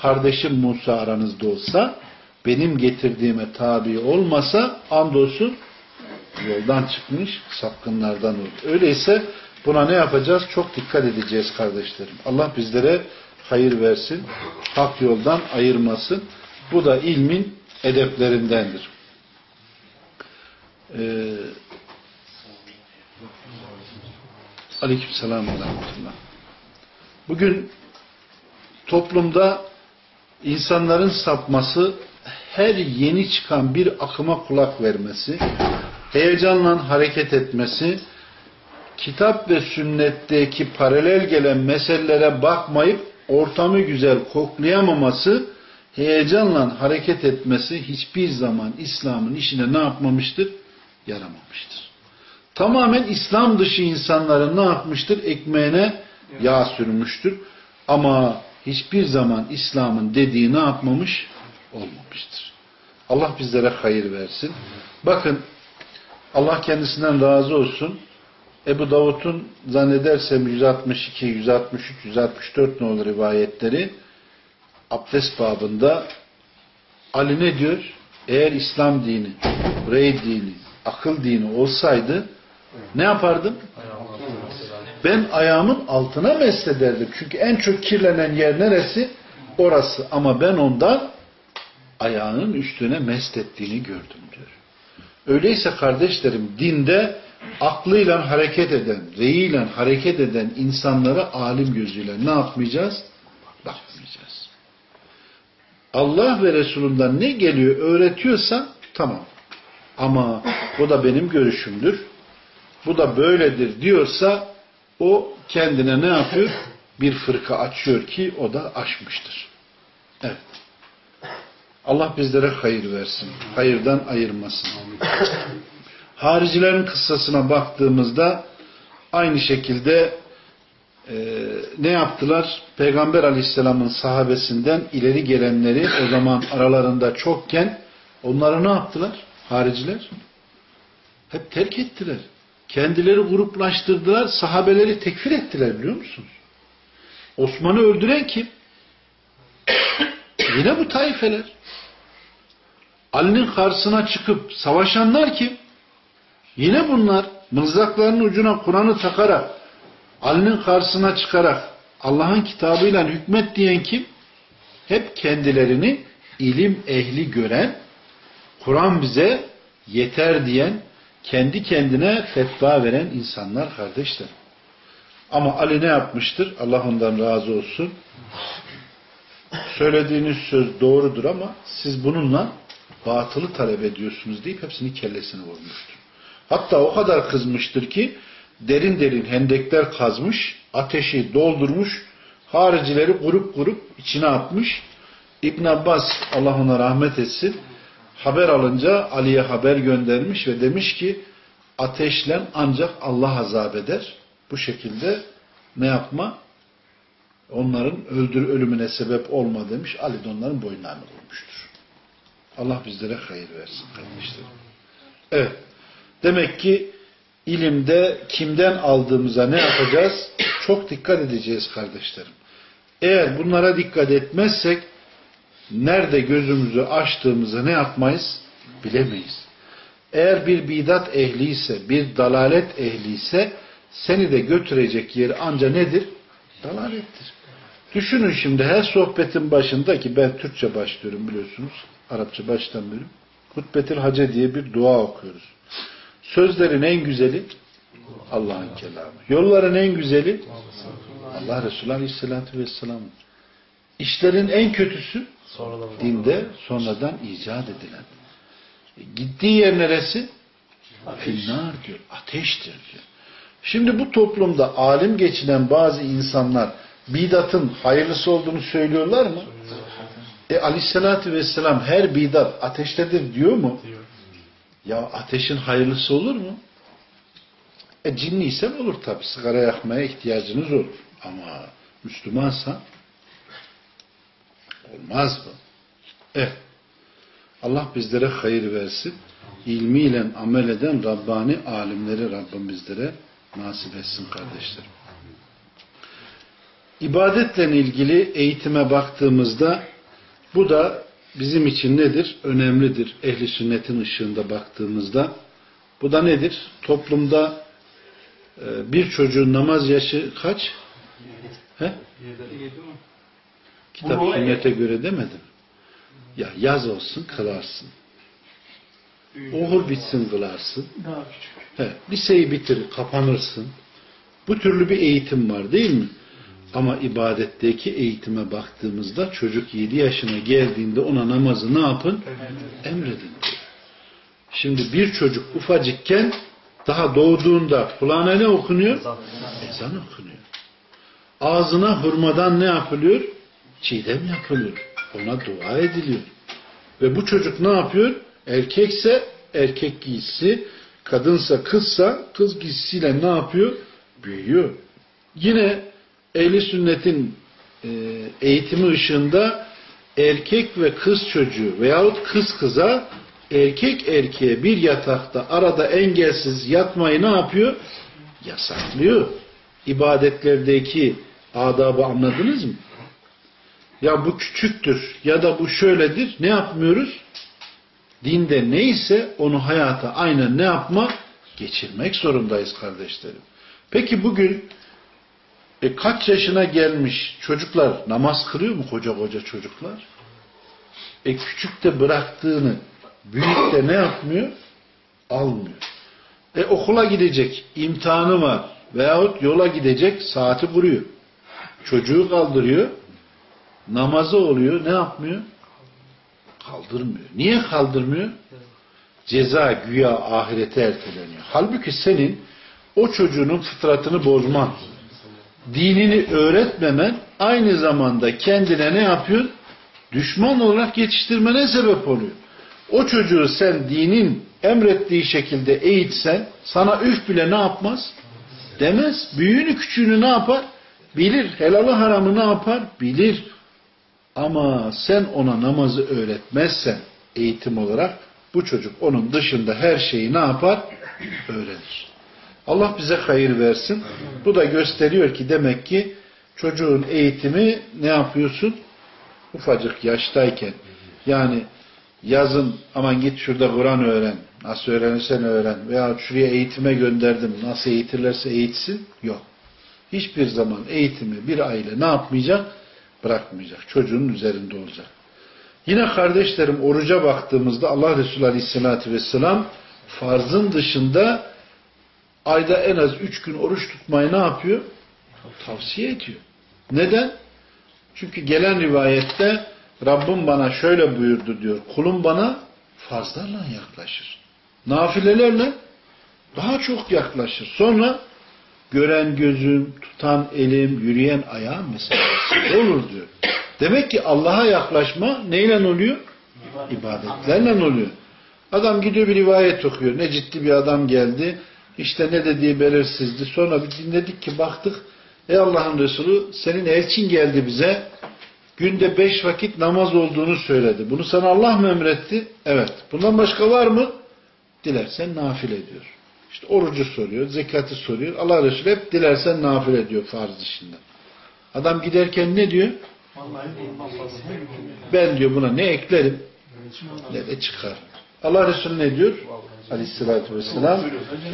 Kardeşim Musa aranızda olsa benim getirdiğime tabi olmasa andolsun yoldan çıkmış sapkınlardan olur. Öyleyse buna ne yapacağız? Çok dikkat edeceğiz kardeşlerim. Allah bizlere hayır versin. Hak yoldan ayırmasın. Bu da ilmin edeplerindendir. Ee, Aleyküm selam Bugün toplumda insanların sapması her yeni çıkan bir akıma kulak vermesi, heyecanla hareket etmesi, kitap ve sünnetteki paralel gelen meselelere bakmayıp ortamı güzel koklayamaması, heyecanla hareket etmesi hiçbir zaman İslam'ın işine ne yapmamıştır? Yaramamıştır. Tamamen İslam dışı insanların ne yapmıştır? Ekmeğine yağ sürmüştür. Ama hiçbir zaman İslam'ın dediği ne yapmamış? Olmamıştır. Allah bizlere hayır versin. Bakın Allah kendisinden razı olsun. Ebu Davud'un zannedersem 162, 163, 164 ne rivayetleri abdest babında Ali ne diyor? Eğer İslam dini, rey dini, akıl dini olsaydı ne yapardım? Ben ayağımın altına meslederdim. Çünkü en çok kirlenen yer neresi? Orası. Ama ben ondan ayağının üstüne mest ettiğini gördüm diyor. Öyleyse kardeşlerim dinde aklıyla hareket eden, reyiyle hareket eden insanlara alim gözüyle ne yapmayacağız? Bakmayacağız. Allah ve Resulünden ne geliyor öğretiyorsa tamam. Ama bu da benim görüşümdür. Bu da böyledir diyorsa o kendine ne yapıyor? Bir fırka açıyor ki o da aşmıştır. Evet. Allah bizlere hayır versin. Hayırdan ayırmasın. Haricilerin kıssasına baktığımızda aynı şekilde e, ne yaptılar? Peygamber aleyhisselamın sahabesinden ileri gelenleri o zaman aralarında çokken onları ne yaptılar? Hariciler. Hep terk ettiler. Kendileri gruplaştırdılar, sahabeleri tekfir ettiler biliyor musunuz? Osman'ı öldüren kim? Yine bu taifeler. Ali'nin karşısına çıkıp savaşanlar kim? Yine bunlar mızraklarının ucuna Kur'an'ı takarak Ali'nin karşısına çıkarak Allah'ın kitabıyla hükmet diyen kim? Hep kendilerini ilim ehli gören, Kur'an bize yeter diyen, kendi kendine fetva veren insanlar kardeşler. Ama Ali ne yapmıştır? Allah ondan razı olsun. Söylediğiniz söz doğrudur ama siz bununla batılı talep ediyorsunuz deyip hepsini kellesine vurmuştur. Hatta o kadar kızmıştır ki derin derin hendekler kazmış, ateşi doldurmuş, haricileri grup grup içine atmış. İbn Abbas Allah ona rahmet etsin haber alınca Ali'ye haber göndermiş ve demiş ki ateşle ancak Allah azap eder. Bu şekilde ne yapma? Onların öldür ölümüne sebep olma demiş. Ali de onların boynlarını vurmuştur. Allah bizlere hayır versin kardeşlerim. Evet. Demek ki ilimde kimden aldığımıza ne yapacağız? Çok dikkat edeceğiz kardeşlerim. Eğer bunlara dikkat etmezsek nerede gözümüzü açtığımızı ne yapmayız? Bilemeyiz. Eğer bir bidat ehliyse, bir dalalet ehliyse seni de götürecek yeri anca nedir? Dalalettir. Düşünün şimdi her sohbetin başında ki ben Türkçe başlıyorum biliyorsunuz. Arapça başlamıyorum. Hutbetil Hace diye bir dua okuyoruz. Sözlerin en güzeli Allah'ın kelamı. Yolların en güzeli Allah Resulü Aleyhisselatü Vesselam. İşlerin en kötüsü dinde sonradan icat edilen. Gittiği yer neresi? Finnar diyor. Ateştir diyor. Şimdi bu toplumda alim geçinen bazı insanlar bidatın hayırlısı olduğunu söylüyorlar mı? E aleyhissalatü vesselam her bidat ateştedir diyor mu? Diyor. Ya ateşin hayırlısı olur mu? E cinniysen olur tabi. Sigara yakmaya ihtiyacınız olur. Ama Müslümansa olmaz mı? Evet. Allah bizlere hayır versin. İlmiyle amel eden Rabbani alimleri Rabbim bizlere nasip etsin kardeşlerim. İbadetle ilgili eğitime baktığımızda bu da bizim için nedir? Önemlidir. Ehli sünnetin ışığında baktığımızda. Bu da nedir? Toplumda e, bir çocuğun namaz yaşı kaç? He? Kitap sünnete göre demedim. Ya yaz olsun kılarsın. Oğul bitsin kılarsın. He, liseyi bitir, kapanırsın. Bu türlü bir eğitim var değil mi? Ama ibadetteki eğitime baktığımızda çocuk 7 yaşına geldiğinde ona namazı ne yapın? Emredin. Şimdi bir çocuk ufacıkken daha doğduğunda kulağına ne okunuyor? Ezan okunuyor. Ağzına hurmadan ne yapılıyor? Çiğdem yapılıyor. Ona dua ediliyor. Ve bu çocuk ne yapıyor? Erkekse erkek giysisi, kadınsa kızsa kız giysisiyle ne yapıyor? Büyüyor. Yine ehli sünnetin e, eğitimi ışığında erkek ve kız çocuğu veyahut kız kıza erkek erkeğe bir yatakta arada engelsiz yatmayı ne yapıyor? Yasaklıyor. İbadetlerdeki adabı anladınız mı? Ya bu küçüktür ya da bu şöyledir. Ne yapmıyoruz? Dinde neyse onu hayata aynen ne yapma? Geçirmek zorundayız kardeşlerim. Peki bugün e, kaç yaşına gelmiş çocuklar namaz kılıyor mu koca koca çocuklar? E küçük de bıraktığını büyük de ne yapmıyor? Almıyor. E okula gidecek, imtihanı var veyahut yola gidecek, saati kuruyor. Çocuğu kaldırıyor, namazı oluyor, ne yapmıyor? Kaldırmıyor. Niye kaldırmıyor? Ceza güya ahirete erteleniyor. Halbuki senin o çocuğunun fıtratını bozman, dinini öğretmemen aynı zamanda kendine ne yapıyor? Düşman olarak yetiştirmene sebep oluyor. O çocuğu sen dinin emrettiği şekilde eğitsen sana üf bile ne yapmaz? Demez. Büyüğünü küçüğünü ne yapar? Bilir. Helalı haramı ne yapar? Bilir. Ama sen ona namazı öğretmezsen eğitim olarak bu çocuk onun dışında her şeyi ne yapar? Öğrenir. Allah bize hayır versin. Bu da gösteriyor ki demek ki çocuğun eğitimi ne yapıyorsun? Ufacık yaştayken. Yani yazın aman git şurada Kur'an öğren. Nasıl öğrenirsen öğren. Veya şuraya eğitime gönderdim. Nasıl eğitirlerse eğitsin. Yok. Hiçbir zaman eğitimi bir aile ne yapmayacak? Bırakmayacak. Çocuğun üzerinde olacak. Yine kardeşlerim oruca baktığımızda Allah Resulü Aleyhisselatü Vesselam farzın dışında ayda en az üç gün oruç tutmayı ne yapıyor? Tavsiye ediyor. Neden? Çünkü gelen rivayette Rabbim bana şöyle buyurdu diyor. Kulum bana farzlarla yaklaşır. Nafilelerle daha çok yaklaşır. Sonra gören gözüm, tutan elim, yürüyen ayağım meselesi olur diyor. Demek ki Allah'a yaklaşma neyle oluyor? İbadetlerle oluyor. Adam gidiyor bir rivayet okuyor. Ne ciddi bir adam geldi. İşte ne dediği belirsizdi. Sonra bir dinledik ki baktık. Ey Allah'ın Resulü senin elçin geldi bize. Günde beş vakit namaz olduğunu söyledi. Bunu sana Allah mı emretti? Evet. Bundan başka var mı? Dilersen nafile ediyor. İşte orucu soruyor, zekatı soruyor. Allah Resulü hep dilersen nafile ediyor farz dışında. Adam giderken ne diyor? Ben diyor buna ne eklerim ne de çıkar. Allah Resulü ne diyor? Aleyhissalatü vesselam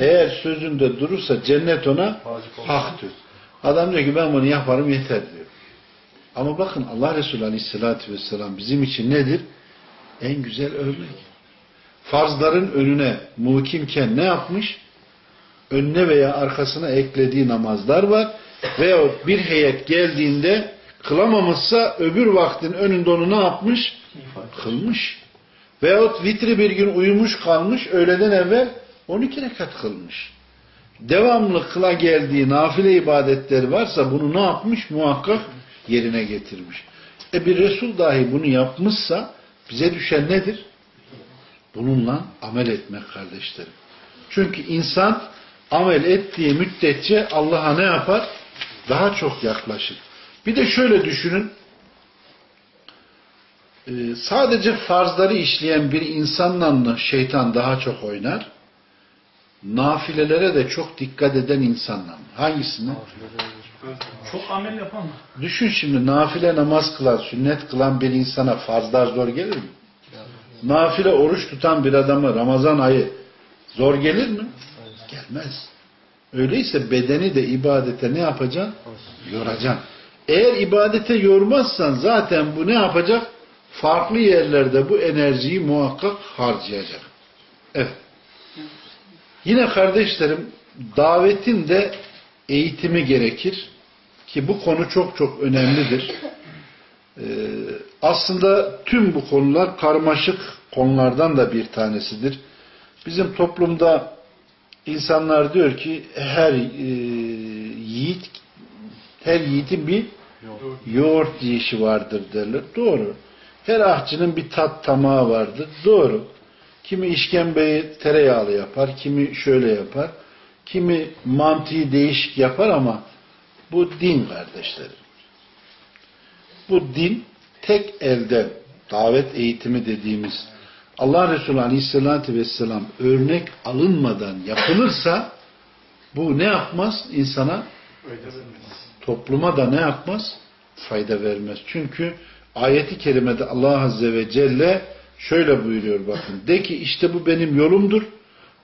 eğer sözünde durursa cennet ona hak diyor. Adam diyor ki ben bunu yaparım yeter diyor. Ama bakın Allah Resulü Aleyhisselatü Vesselam bizim için nedir? En güzel örnek. Farzların önüne muhkimken ne yapmış? Önüne veya arkasına eklediği namazlar var. Veyahut bir heyet geldiğinde kılamamışsa öbür vaktin önünde onu ne yapmış? Kılmış. Veyahut vitri bir gün uyumuş kalmış öğleden evvel 12 rekat kılmış. Devamlı kıla geldiği nafile ibadetleri varsa bunu ne yapmış? Muhakkak yerine getirmiş. E bir Resul dahi bunu yapmışsa bize düşen nedir? Bununla amel etmek kardeşlerim. Çünkü insan amel ettiği müddetçe Allah'a ne yapar? Daha çok yaklaşır. Bir de şöyle düşünün. Ee, sadece farzları işleyen bir insanla şeytan daha çok oynar? Nafilelere de çok dikkat eden insanla? Hangisini? Çok amel yapan mı? Düşün şimdi nafile namaz kılan, sünnet kılan bir insana farzlar zor gelir mi? Nafile oruç tutan bir adamı Ramazan ayı zor gelir mi? Gelmez. Öyleyse bedeni de ibadete ne yapacaksın? Yoracaksın. Eğer ibadete yormazsan zaten bu ne yapacak? Farklı yerlerde bu enerjiyi muhakkak harcayacak. Evet. Yine kardeşlerim davetin de eğitimi gerekir. Ki bu konu çok çok önemlidir. Ee, aslında tüm bu konular karmaşık konulardan da bir tanesidir. Bizim toplumda insanlar diyor ki her e, yiğit her yiğitin bir yoğurt yiyişi vardır derler. Doğru. Her ahçının bir tat tamağı vardır. Doğru. Kimi işkembeyi tereyağlı yapar, kimi şöyle yapar, kimi mantıyı değişik yapar ama bu din kardeşlerim. Bu din tek elde davet eğitimi dediğimiz Allah Resulü Aleyhisselatü Vesselam örnek alınmadan yapılırsa bu ne yapmaz? insana topluma da ne yapmaz? Fayda vermez. Çünkü ayeti kerimede Allah Azze ve Celle şöyle buyuruyor bakın. De ki işte bu benim yolumdur.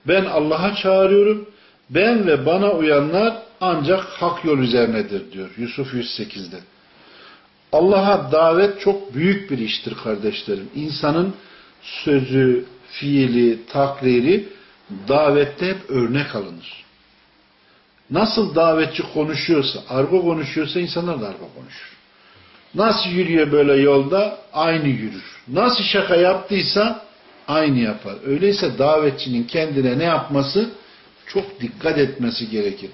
Ben Allah'a çağırıyorum. Ben ve bana uyanlar ancak hak yol üzerinedir diyor Yusuf 108'de. Allah'a davet çok büyük bir iştir kardeşlerim. İnsanın sözü, fiili, takriri davette hep örnek alınır. Nasıl davetçi konuşuyorsa, argo konuşuyorsa insanlar da argo konuşur. Nasıl yürüyor böyle yolda? Aynı yürür. Nasıl şaka yaptıysa aynı yapar. Öyleyse davetçinin kendine ne yapması? Çok dikkat etmesi gerekir.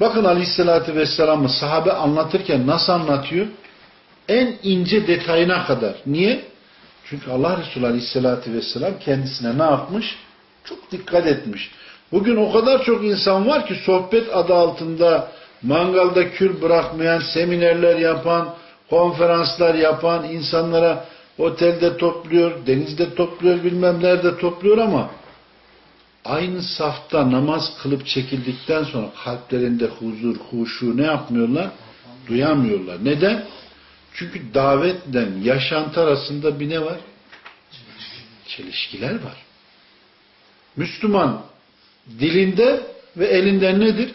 Bakın Aleyhisselatü Vesselam'ı sahabe anlatırken nasıl anlatıyor? En ince detayına kadar. Niye? Çünkü Allah Resulü Aleyhisselatü Vesselam kendisine ne yapmış? Çok dikkat etmiş. Bugün o kadar çok insan var ki sohbet adı altında mangalda kül bırakmayan, seminerler yapan, konferanslar yapan, insanlara otelde topluyor, denizde topluyor, bilmem nerede topluyor ama aynı safta namaz kılıp çekildikten sonra kalplerinde huzur, huşu ne yapmıyorlar? Duyamıyorlar. Neden? Çünkü davetle yaşantı arasında bir ne var? Çelişkiler var. Müslüman dilinde ve elinden nedir?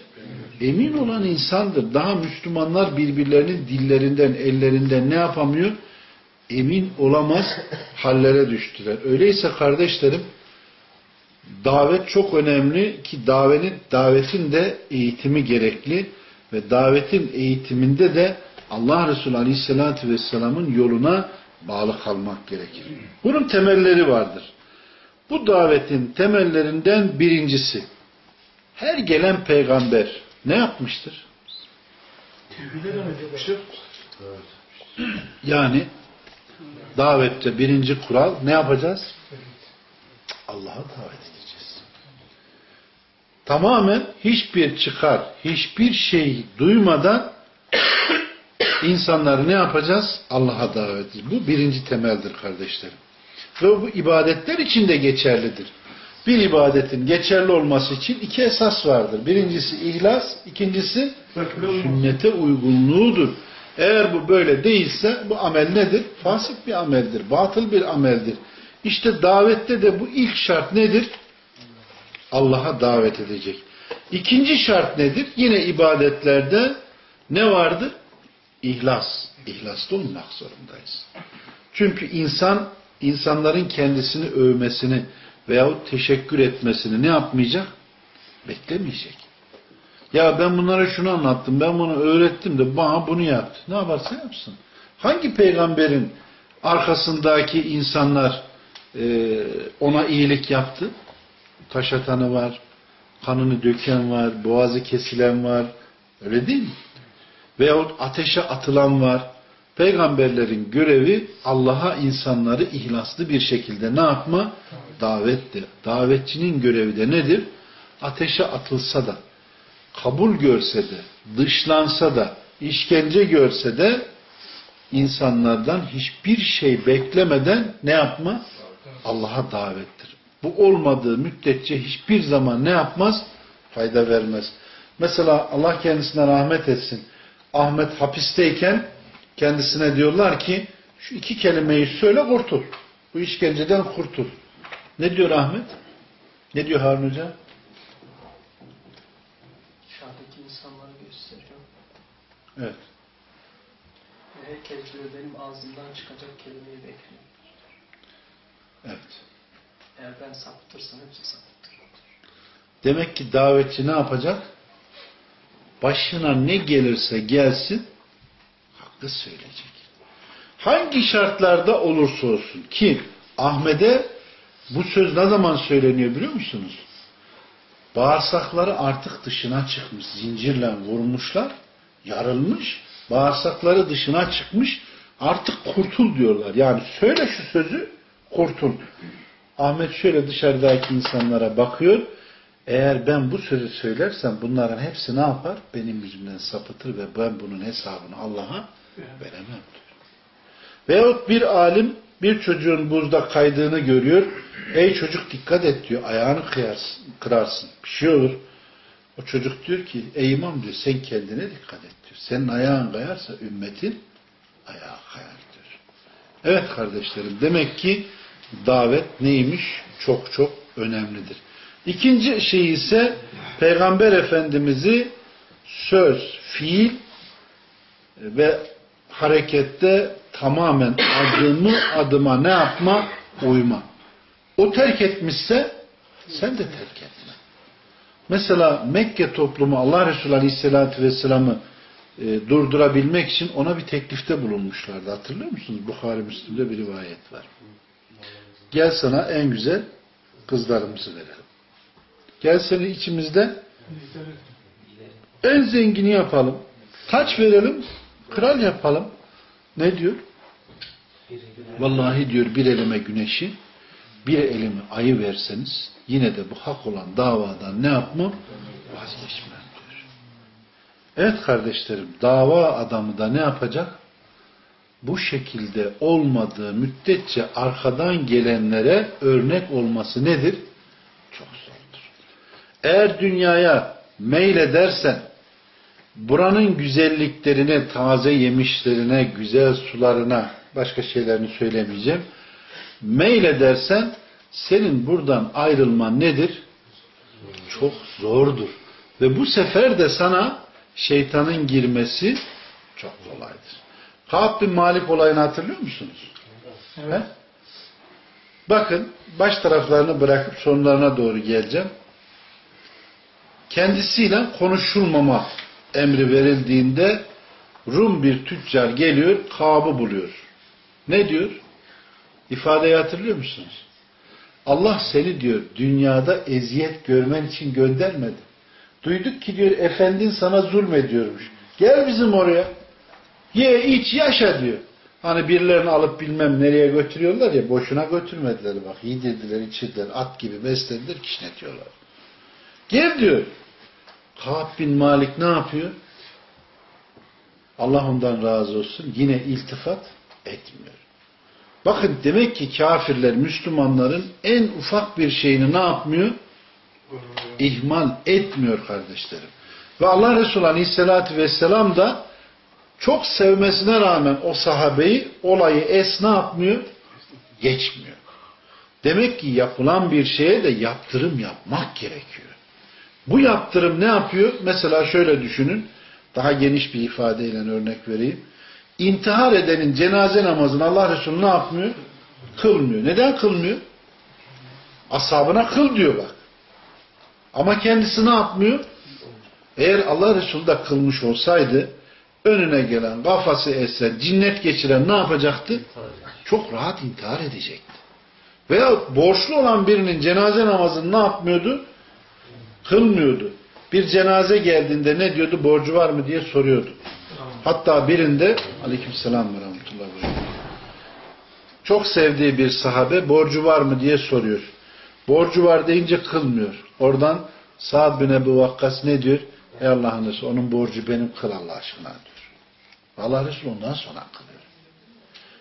Emin olan insandır. Daha Müslümanlar birbirlerinin dillerinden, ellerinden ne yapamıyor? Emin olamaz hallere düştüler. Öyleyse kardeşlerim davet çok önemli ki davetin, davetin de eğitimi gerekli ve davetin eğitiminde de Allah Resulü Aleyhisselatü Vesselam'ın yoluna bağlı kalmak gerekir. Bunun temelleri vardır. Bu davetin temellerinden birincisi her gelen peygamber ne yapmıştır? Yani davette birinci kural ne yapacağız? Allah'a davet edeceğiz. Tamamen hiçbir çıkar, hiçbir şey duymadan insanları ne yapacağız? Allah'a davet edeceğiz. Bu birinci temeldir kardeşlerim. Ve bu ibadetler için de geçerlidir. Bir ibadetin geçerli olması için iki esas vardır. Birincisi ihlas, ikincisi sünnete uygunluğudur. Eğer bu böyle değilse bu amel nedir? Fasık bir ameldir, batıl bir ameldir. İşte davette de bu ilk şart nedir? Allah'a davet edecek. İkinci şart nedir? Yine ibadetlerde ne vardır? İhlas. İhlaslı olmak zorundayız. Çünkü insan, insanların kendisini övmesini veyahut teşekkür etmesini ne yapmayacak? Beklemeyecek. Ya ben bunlara şunu anlattım, ben bunu öğrettim de bana bunu yaptı. Ne yaparsa yapsın. Hangi peygamberin arkasındaki insanlar e, ona iyilik yaptı? Taş atanı var, kanını döken var, boğazı kesilen var. Öyle değil mi? Veyahut ateşe atılan var. Peygamberlerin görevi Allah'a insanları ihlaslı bir şekilde ne yapma? Davettir. Davetçinin görevi de nedir? Ateşe atılsa da, kabul görse de, dışlansa da, işkence görse de insanlardan hiçbir şey beklemeden ne yapma? Allah'a davettir. Bu olmadığı müddetçe hiçbir zaman ne yapmaz? Fayda vermez. Mesela Allah kendisine rahmet etsin. Ahmet hapisteyken kendisine diyorlar ki şu iki kelimeyi söyle kurtul. Bu işkenceden kurtul. Ne diyor Ahmet? Ne diyor Harun Hoca? Dışarıdaki insanlara gösteriyor. Evet. Ve herkes diyor benim ağzımdan çıkacak kelimeyi bekliyor. Evet. Eğer ben sapıtırsam hepsi sapıtır. Demek ki davetçi ne yapacak? Başına ne gelirse gelsin hakkı söyleyecek. Hangi şartlarda olursa olsun ki Ahmet'e bu söz ne zaman söyleniyor biliyor musunuz? Bağırsakları artık dışına çıkmış. Zincirle vurmuşlar. Yarılmış. Bağırsakları dışına çıkmış. Artık kurtul diyorlar. Yani söyle şu sözü kurtul. Ahmet şöyle dışarıdaki insanlara bakıyor. Eğer ben bu sözü söylersem bunların hepsi ne yapar? Benim yüzümden sapıtır ve ben bunun hesabını Allah'a veremem diyor. Veyahut bir alim bir çocuğun buzda kaydığını görüyor. Ey çocuk dikkat et diyor. Ayağını kıyarsın, kırarsın. Bir şey olur. O çocuk diyor ki ey imam diyor sen kendine dikkat et diyor. Senin ayağın kayarsa ümmetin ayağı kayar diyor. Evet kardeşlerim demek ki davet neymiş? Çok çok önemlidir. İkinci şey ise Peygamber Efendimiz'i söz, fiil ve harekette tamamen adımı adıma ne yapma? Uyma. O terk etmişse Sen de terk etme. Mesela Mekke toplumu Allah Resulü Aleyhisselatü Vesselam'ı e, durdurabilmek için ona bir teklifte bulunmuşlardı. Hatırlıyor musunuz? Bukhari Müslim'de bir rivayet var. Gel sana en güzel kızlarımızı verelim. Gel seni içimizde en zengini yapalım. Kaç verelim? Kral yapalım. Ne diyor? Vallahi diyor bir elime güneşi, bir elime ayı verseniz yine de bu hak olan davadan ne yapmam? Vazgeçmem diyor. Evet kardeşlerim dava adamı da ne yapacak? Bu şekilde olmadığı müddetçe arkadan gelenlere örnek olması nedir? Çok zordur. Eğer dünyaya meyledersen buranın güzelliklerine, taze yemişlerine, güzel sularına, başka şeylerini söylemeyeceğim. Meyledersen senin buradan ayrılman nedir? Çok zordur. Ve bu sefer de sana şeytanın girmesi çok kolaydır. Kağıt bin Malik olayını hatırlıyor musunuz? Evet. Bakın baş taraflarını bırakıp sonlarına doğru geleceğim. Kendisiyle konuşulmama emri verildiğinde Rum bir tüccar geliyor, Kaab'ı buluyor. Ne diyor? İfadeyi hatırlıyor musunuz? Allah seni diyor dünyada eziyet görmen için göndermedi. Duyduk ki diyor efendin sana zulmediyormuş. Gel bizim oraya. Ye iç yaşa diyor. Hani birilerini alıp bilmem nereye götürüyorlar ya boşuna götürmediler bak. Yedirdiler içirdiler at gibi beslediler kişnetiyorlar. Gel diyor. Kaab bin Malik ne yapıyor? Allah ondan razı olsun. Yine iltifat etmiyor. Bakın demek ki kafirler Müslümanların en ufak bir şeyini ne yapmıyor? İhmal etmiyor kardeşlerim. Ve Allah Resulü Aleyhisselatü Vesselam da çok sevmesine rağmen o sahabeyi olayı es ne yapmıyor? Geçmiyor. Demek ki yapılan bir şeye de yaptırım yapmak gerekiyor. Bu yaptırım ne yapıyor? Mesela şöyle düşünün. Daha geniş bir ifadeyle örnek vereyim. İntihar edenin cenaze namazını Allah Resulü ne yapmıyor? Kılmıyor. Neden kılmıyor? Ashabına kıl diyor bak. Ama kendisi ne yapmıyor? Eğer Allah Resulü de kılmış olsaydı önüne gelen, kafası esen, cinnet geçiren ne yapacaktı? Çok rahat intihar edecekti. Veya borçlu olan birinin cenaze namazını ne yapmıyordu? Kılmıyordu. Bir cenaze geldiğinde ne diyordu? Borcu var mı diye soruyordu. Hatta birinde aleykümselam ve rahmetullah çok sevdiği bir sahabe borcu var mı diye soruyor. Borcu var deyince kılmıyor. Oradan Sa'd bin Ebu Vakkas ne diyor? Ey Allah'ın Resulü onun borcu benim kıl Allah aşkına diyor. Allah Resulü ondan sonra kılıyor.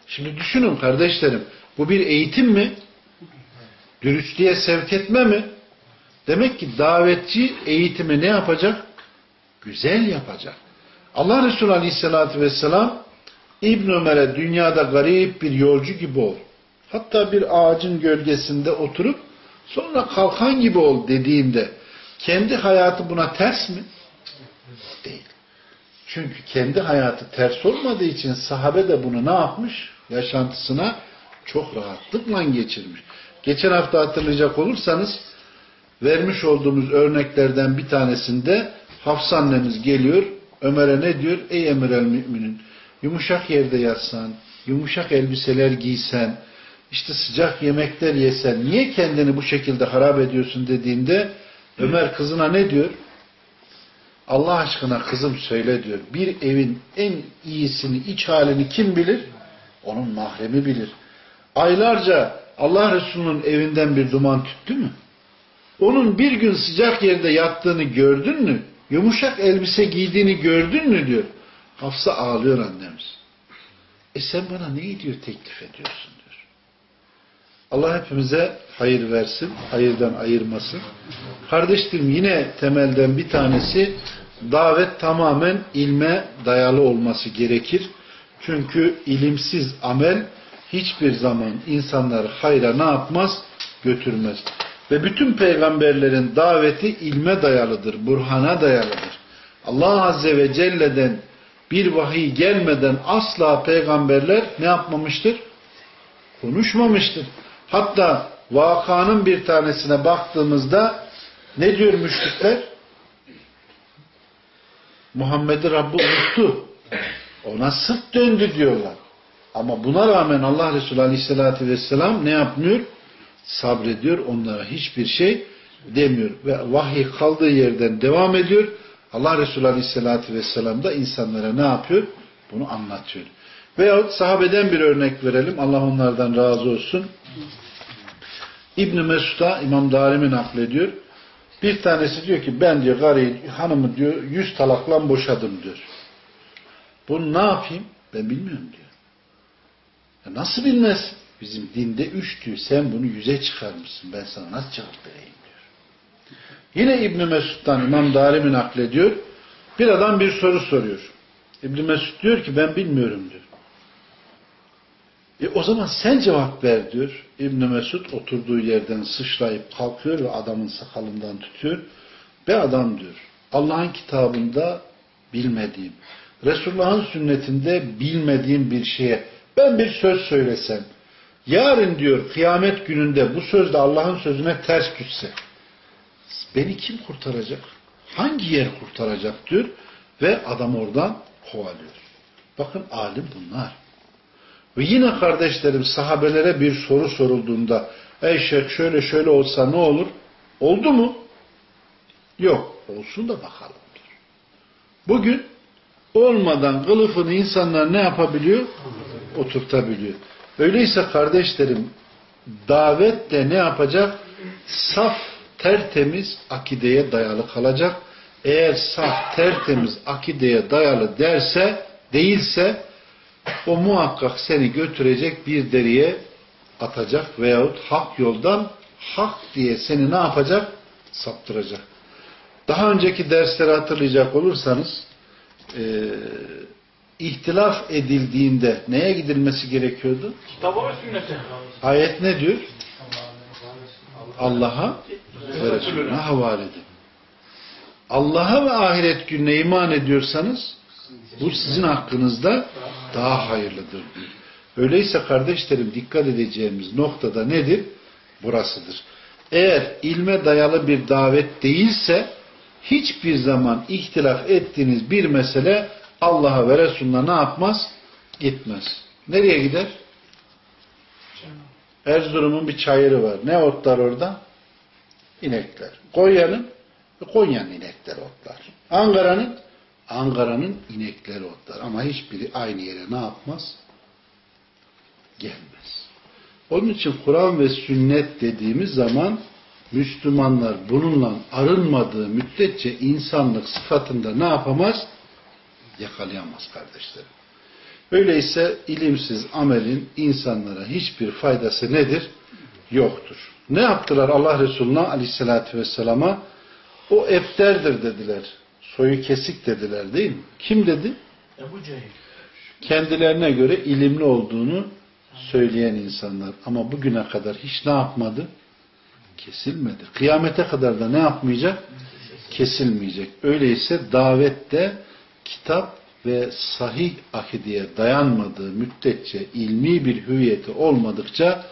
Şimdi düşünün kardeşlerim bu bir eğitim mi? Dürüstlüğe sevk etme mi? Demek ki davetçi eğitimi ne yapacak? Güzel yapacak. Allah Resulü Aleyhisselatü Vesselam İbn Ömer'e dünyada garip bir yolcu gibi ol. Hatta bir ağacın gölgesinde oturup sonra kalkan gibi ol dediğinde kendi hayatı buna ters mi? Değil. Çünkü kendi hayatı ters olmadığı için sahabe de bunu ne yapmış? Yaşantısına çok rahatlıkla geçirmiş. Geçen hafta hatırlayacak olursanız vermiş olduğumuz örneklerden bir tanesinde Hafsa annemiz geliyor Ömer'e ne diyor? Ey emir el müminin yumuşak yerde yatsan, yumuşak elbiseler giysen, işte sıcak yemekler yesen, niye kendini bu şekilde harap ediyorsun dediğinde Ömer kızına ne diyor? Allah aşkına kızım söyle diyor. Bir evin en iyisini, iç halini kim bilir? Onun mahremi bilir. Aylarca Allah Resulü'nün evinden bir duman tüttü mü? Onun bir gün sıcak yerde yattığını gördün mü? Yumuşak elbise giydiğini gördün mü diyor. Hafsa ağlıyor annemiz. E sen bana ne diyor teklif ediyorsun diyor. Allah hepimize hayır versin, hayırdan ayırmasın. Kardeşlerim yine temelden bir tanesi davet tamamen ilme dayalı olması gerekir. Çünkü ilimsiz amel hiçbir zaman insanları hayra ne yapmaz? Götürmez. Ve bütün peygamberlerin daveti ilme dayalıdır, burhana dayalıdır. Allah Azze ve Celle'den bir vahiy gelmeden asla peygamberler ne yapmamıştır? Konuşmamıştır. Hatta Vakanın bir tanesine baktığımızda ne diyor müşrikler? Muhammed'i Rabbi unuttu. Ona sırt döndü diyorlar. Ama buna rağmen Allah Resulü Aleyhisselatü Vesselam ne yapmıyor? Sabrediyor. Onlara hiçbir şey demiyor. Ve vahiy kaldığı yerden devam ediyor. Allah Resulü Aleyhisselatü Vesselam da insanlara ne yapıyor? Bunu anlatıyor. Veyahut sahabeden bir örnek verelim. Allah onlardan razı olsun. İbn-i Mesud'a İmam Darimi naklediyor. Bir tanesi diyor ki ben diyor karıyı, hanımı diyor yüz talakla boşadım diyor. Bunu ne yapayım? Ben bilmiyorum diyor. Ya nasıl bilmez? Bizim dinde üç diyor. Sen bunu yüze çıkarmışsın. Ben sana nasıl vereyim diyor. Yine İbn Mesud'dan İmam Darimi naklediyor. Bir adam bir soru soruyor. İbn Mesud diyor ki ben bilmiyorum diyor. E o zaman sen cevap ver diyor. İbn Mesud oturduğu yerden sıçrayıp kalkıyor ve adamın sakalından tutuyor. Be adam diyor. Allah'ın kitabında bilmediğim, Resulullah'ın sünnetinde bilmediğim bir şeye ben bir söz söylesem, yarın diyor kıyamet gününde bu sözde Allah'ın sözüne ters düşse, beni kim kurtaracak? Hangi yer kurtaracak diyor ve adam oradan kovalıyor. Bakın alim bunlar. Ve yine kardeşlerim sahabelere bir soru sorulduğunda ey şeyh şöyle şöyle olsa ne olur? Oldu mu? Yok. Olsun da bakalım. Bugün olmadan kılıfını insanlar ne yapabiliyor? Oturtabiliyor. Öyleyse kardeşlerim davet de ne yapacak? Saf, tertemiz akideye dayalı kalacak. Eğer saf, tertemiz akideye dayalı derse, değilse o muhakkak seni götürecek bir deriye atacak veyahut hak yoldan hak diye seni ne yapacak? Saptıracak. Daha önceki dersleri hatırlayacak olursanız e, ihtilaf edildiğinde neye gidilmesi gerekiyordu? Kitaba ve sünnete. Ayet ne diyor? Allah'a ve Resulüne havale edin. Allah'a ve ahiret gününe iman ediyorsanız bu sizin hakkınızda daha hayırlıdır diyor. Öyleyse kardeşlerim dikkat edeceğimiz noktada nedir? Burasıdır. Eğer ilme dayalı bir davet değilse hiçbir zaman ihtilaf ettiğiniz bir mesele Allah'a ve Resulüne ne yapmaz? Gitmez. Nereye gider? Erzurum'un bir çayırı var. Ne otlar orada? İnekler. Konya'nın Konya'nın inekleri otlar. Ankara'nın Ankara'nın inekleri otlar. Ama hiçbiri aynı yere ne yapmaz? Gelmez. Onun için Kur'an ve sünnet dediğimiz zaman Müslümanlar bununla arınmadığı müddetçe insanlık sıfatında ne yapamaz? Yakalayamaz kardeşlerim. Öyleyse ilimsiz amelin insanlara hiçbir faydası nedir? Yoktur. Ne yaptılar Allah Resulü'ne aleyhissalatü vesselama? O efterdir dediler. Soyu kesik dediler değil mi? Kim dedi? Ebu Cehil. Kendilerine göre ilimli olduğunu söyleyen insanlar. Ama bugüne kadar hiç ne yapmadı? Kesilmedi. Kıyamete kadar da ne yapmayacak? Kesilmeyecek. Öyleyse davette kitap ve sahih akideye dayanmadığı müddetçe ilmi bir hüviyeti olmadıkça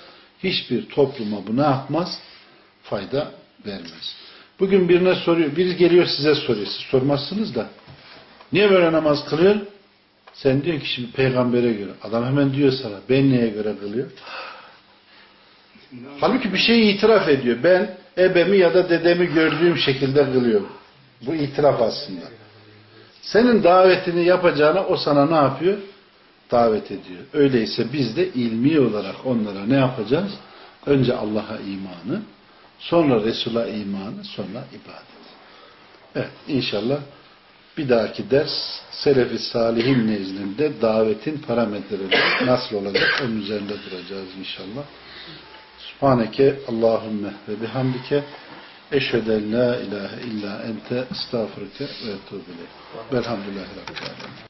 hiçbir topluma bu ne yapmaz? Fayda vermez. Bugün birine soruyor, biri geliyor size soruyor. Siz sormazsınız da. Niye böyle namaz kılıyor? Sen diyor ki şimdi peygambere göre. Adam hemen diyor sana ben neye göre kılıyor? Halbuki bir şeyi itiraf ediyor. Ben ebemi ya da dedemi gördüğüm şekilde kılıyorum. Bu itiraf aslında. Senin davetini yapacağına o sana ne yapıyor? Davet ediyor. Öyleyse biz de ilmi olarak onlara ne yapacağız? Önce Allah'a imanı, sonra Resul'a imanı, sonra ibadet. Evet inşallah bir dahaki ders Selefi Salihin nezdinde davetin parametreleri nasıl olacak onun üzerinde duracağız inşallah. Subhaneke Allahümme ve bihamdike eşheden la ilahe illa ente estağfurke ve etûbü Velhamdülillahi Rabbil Alemin.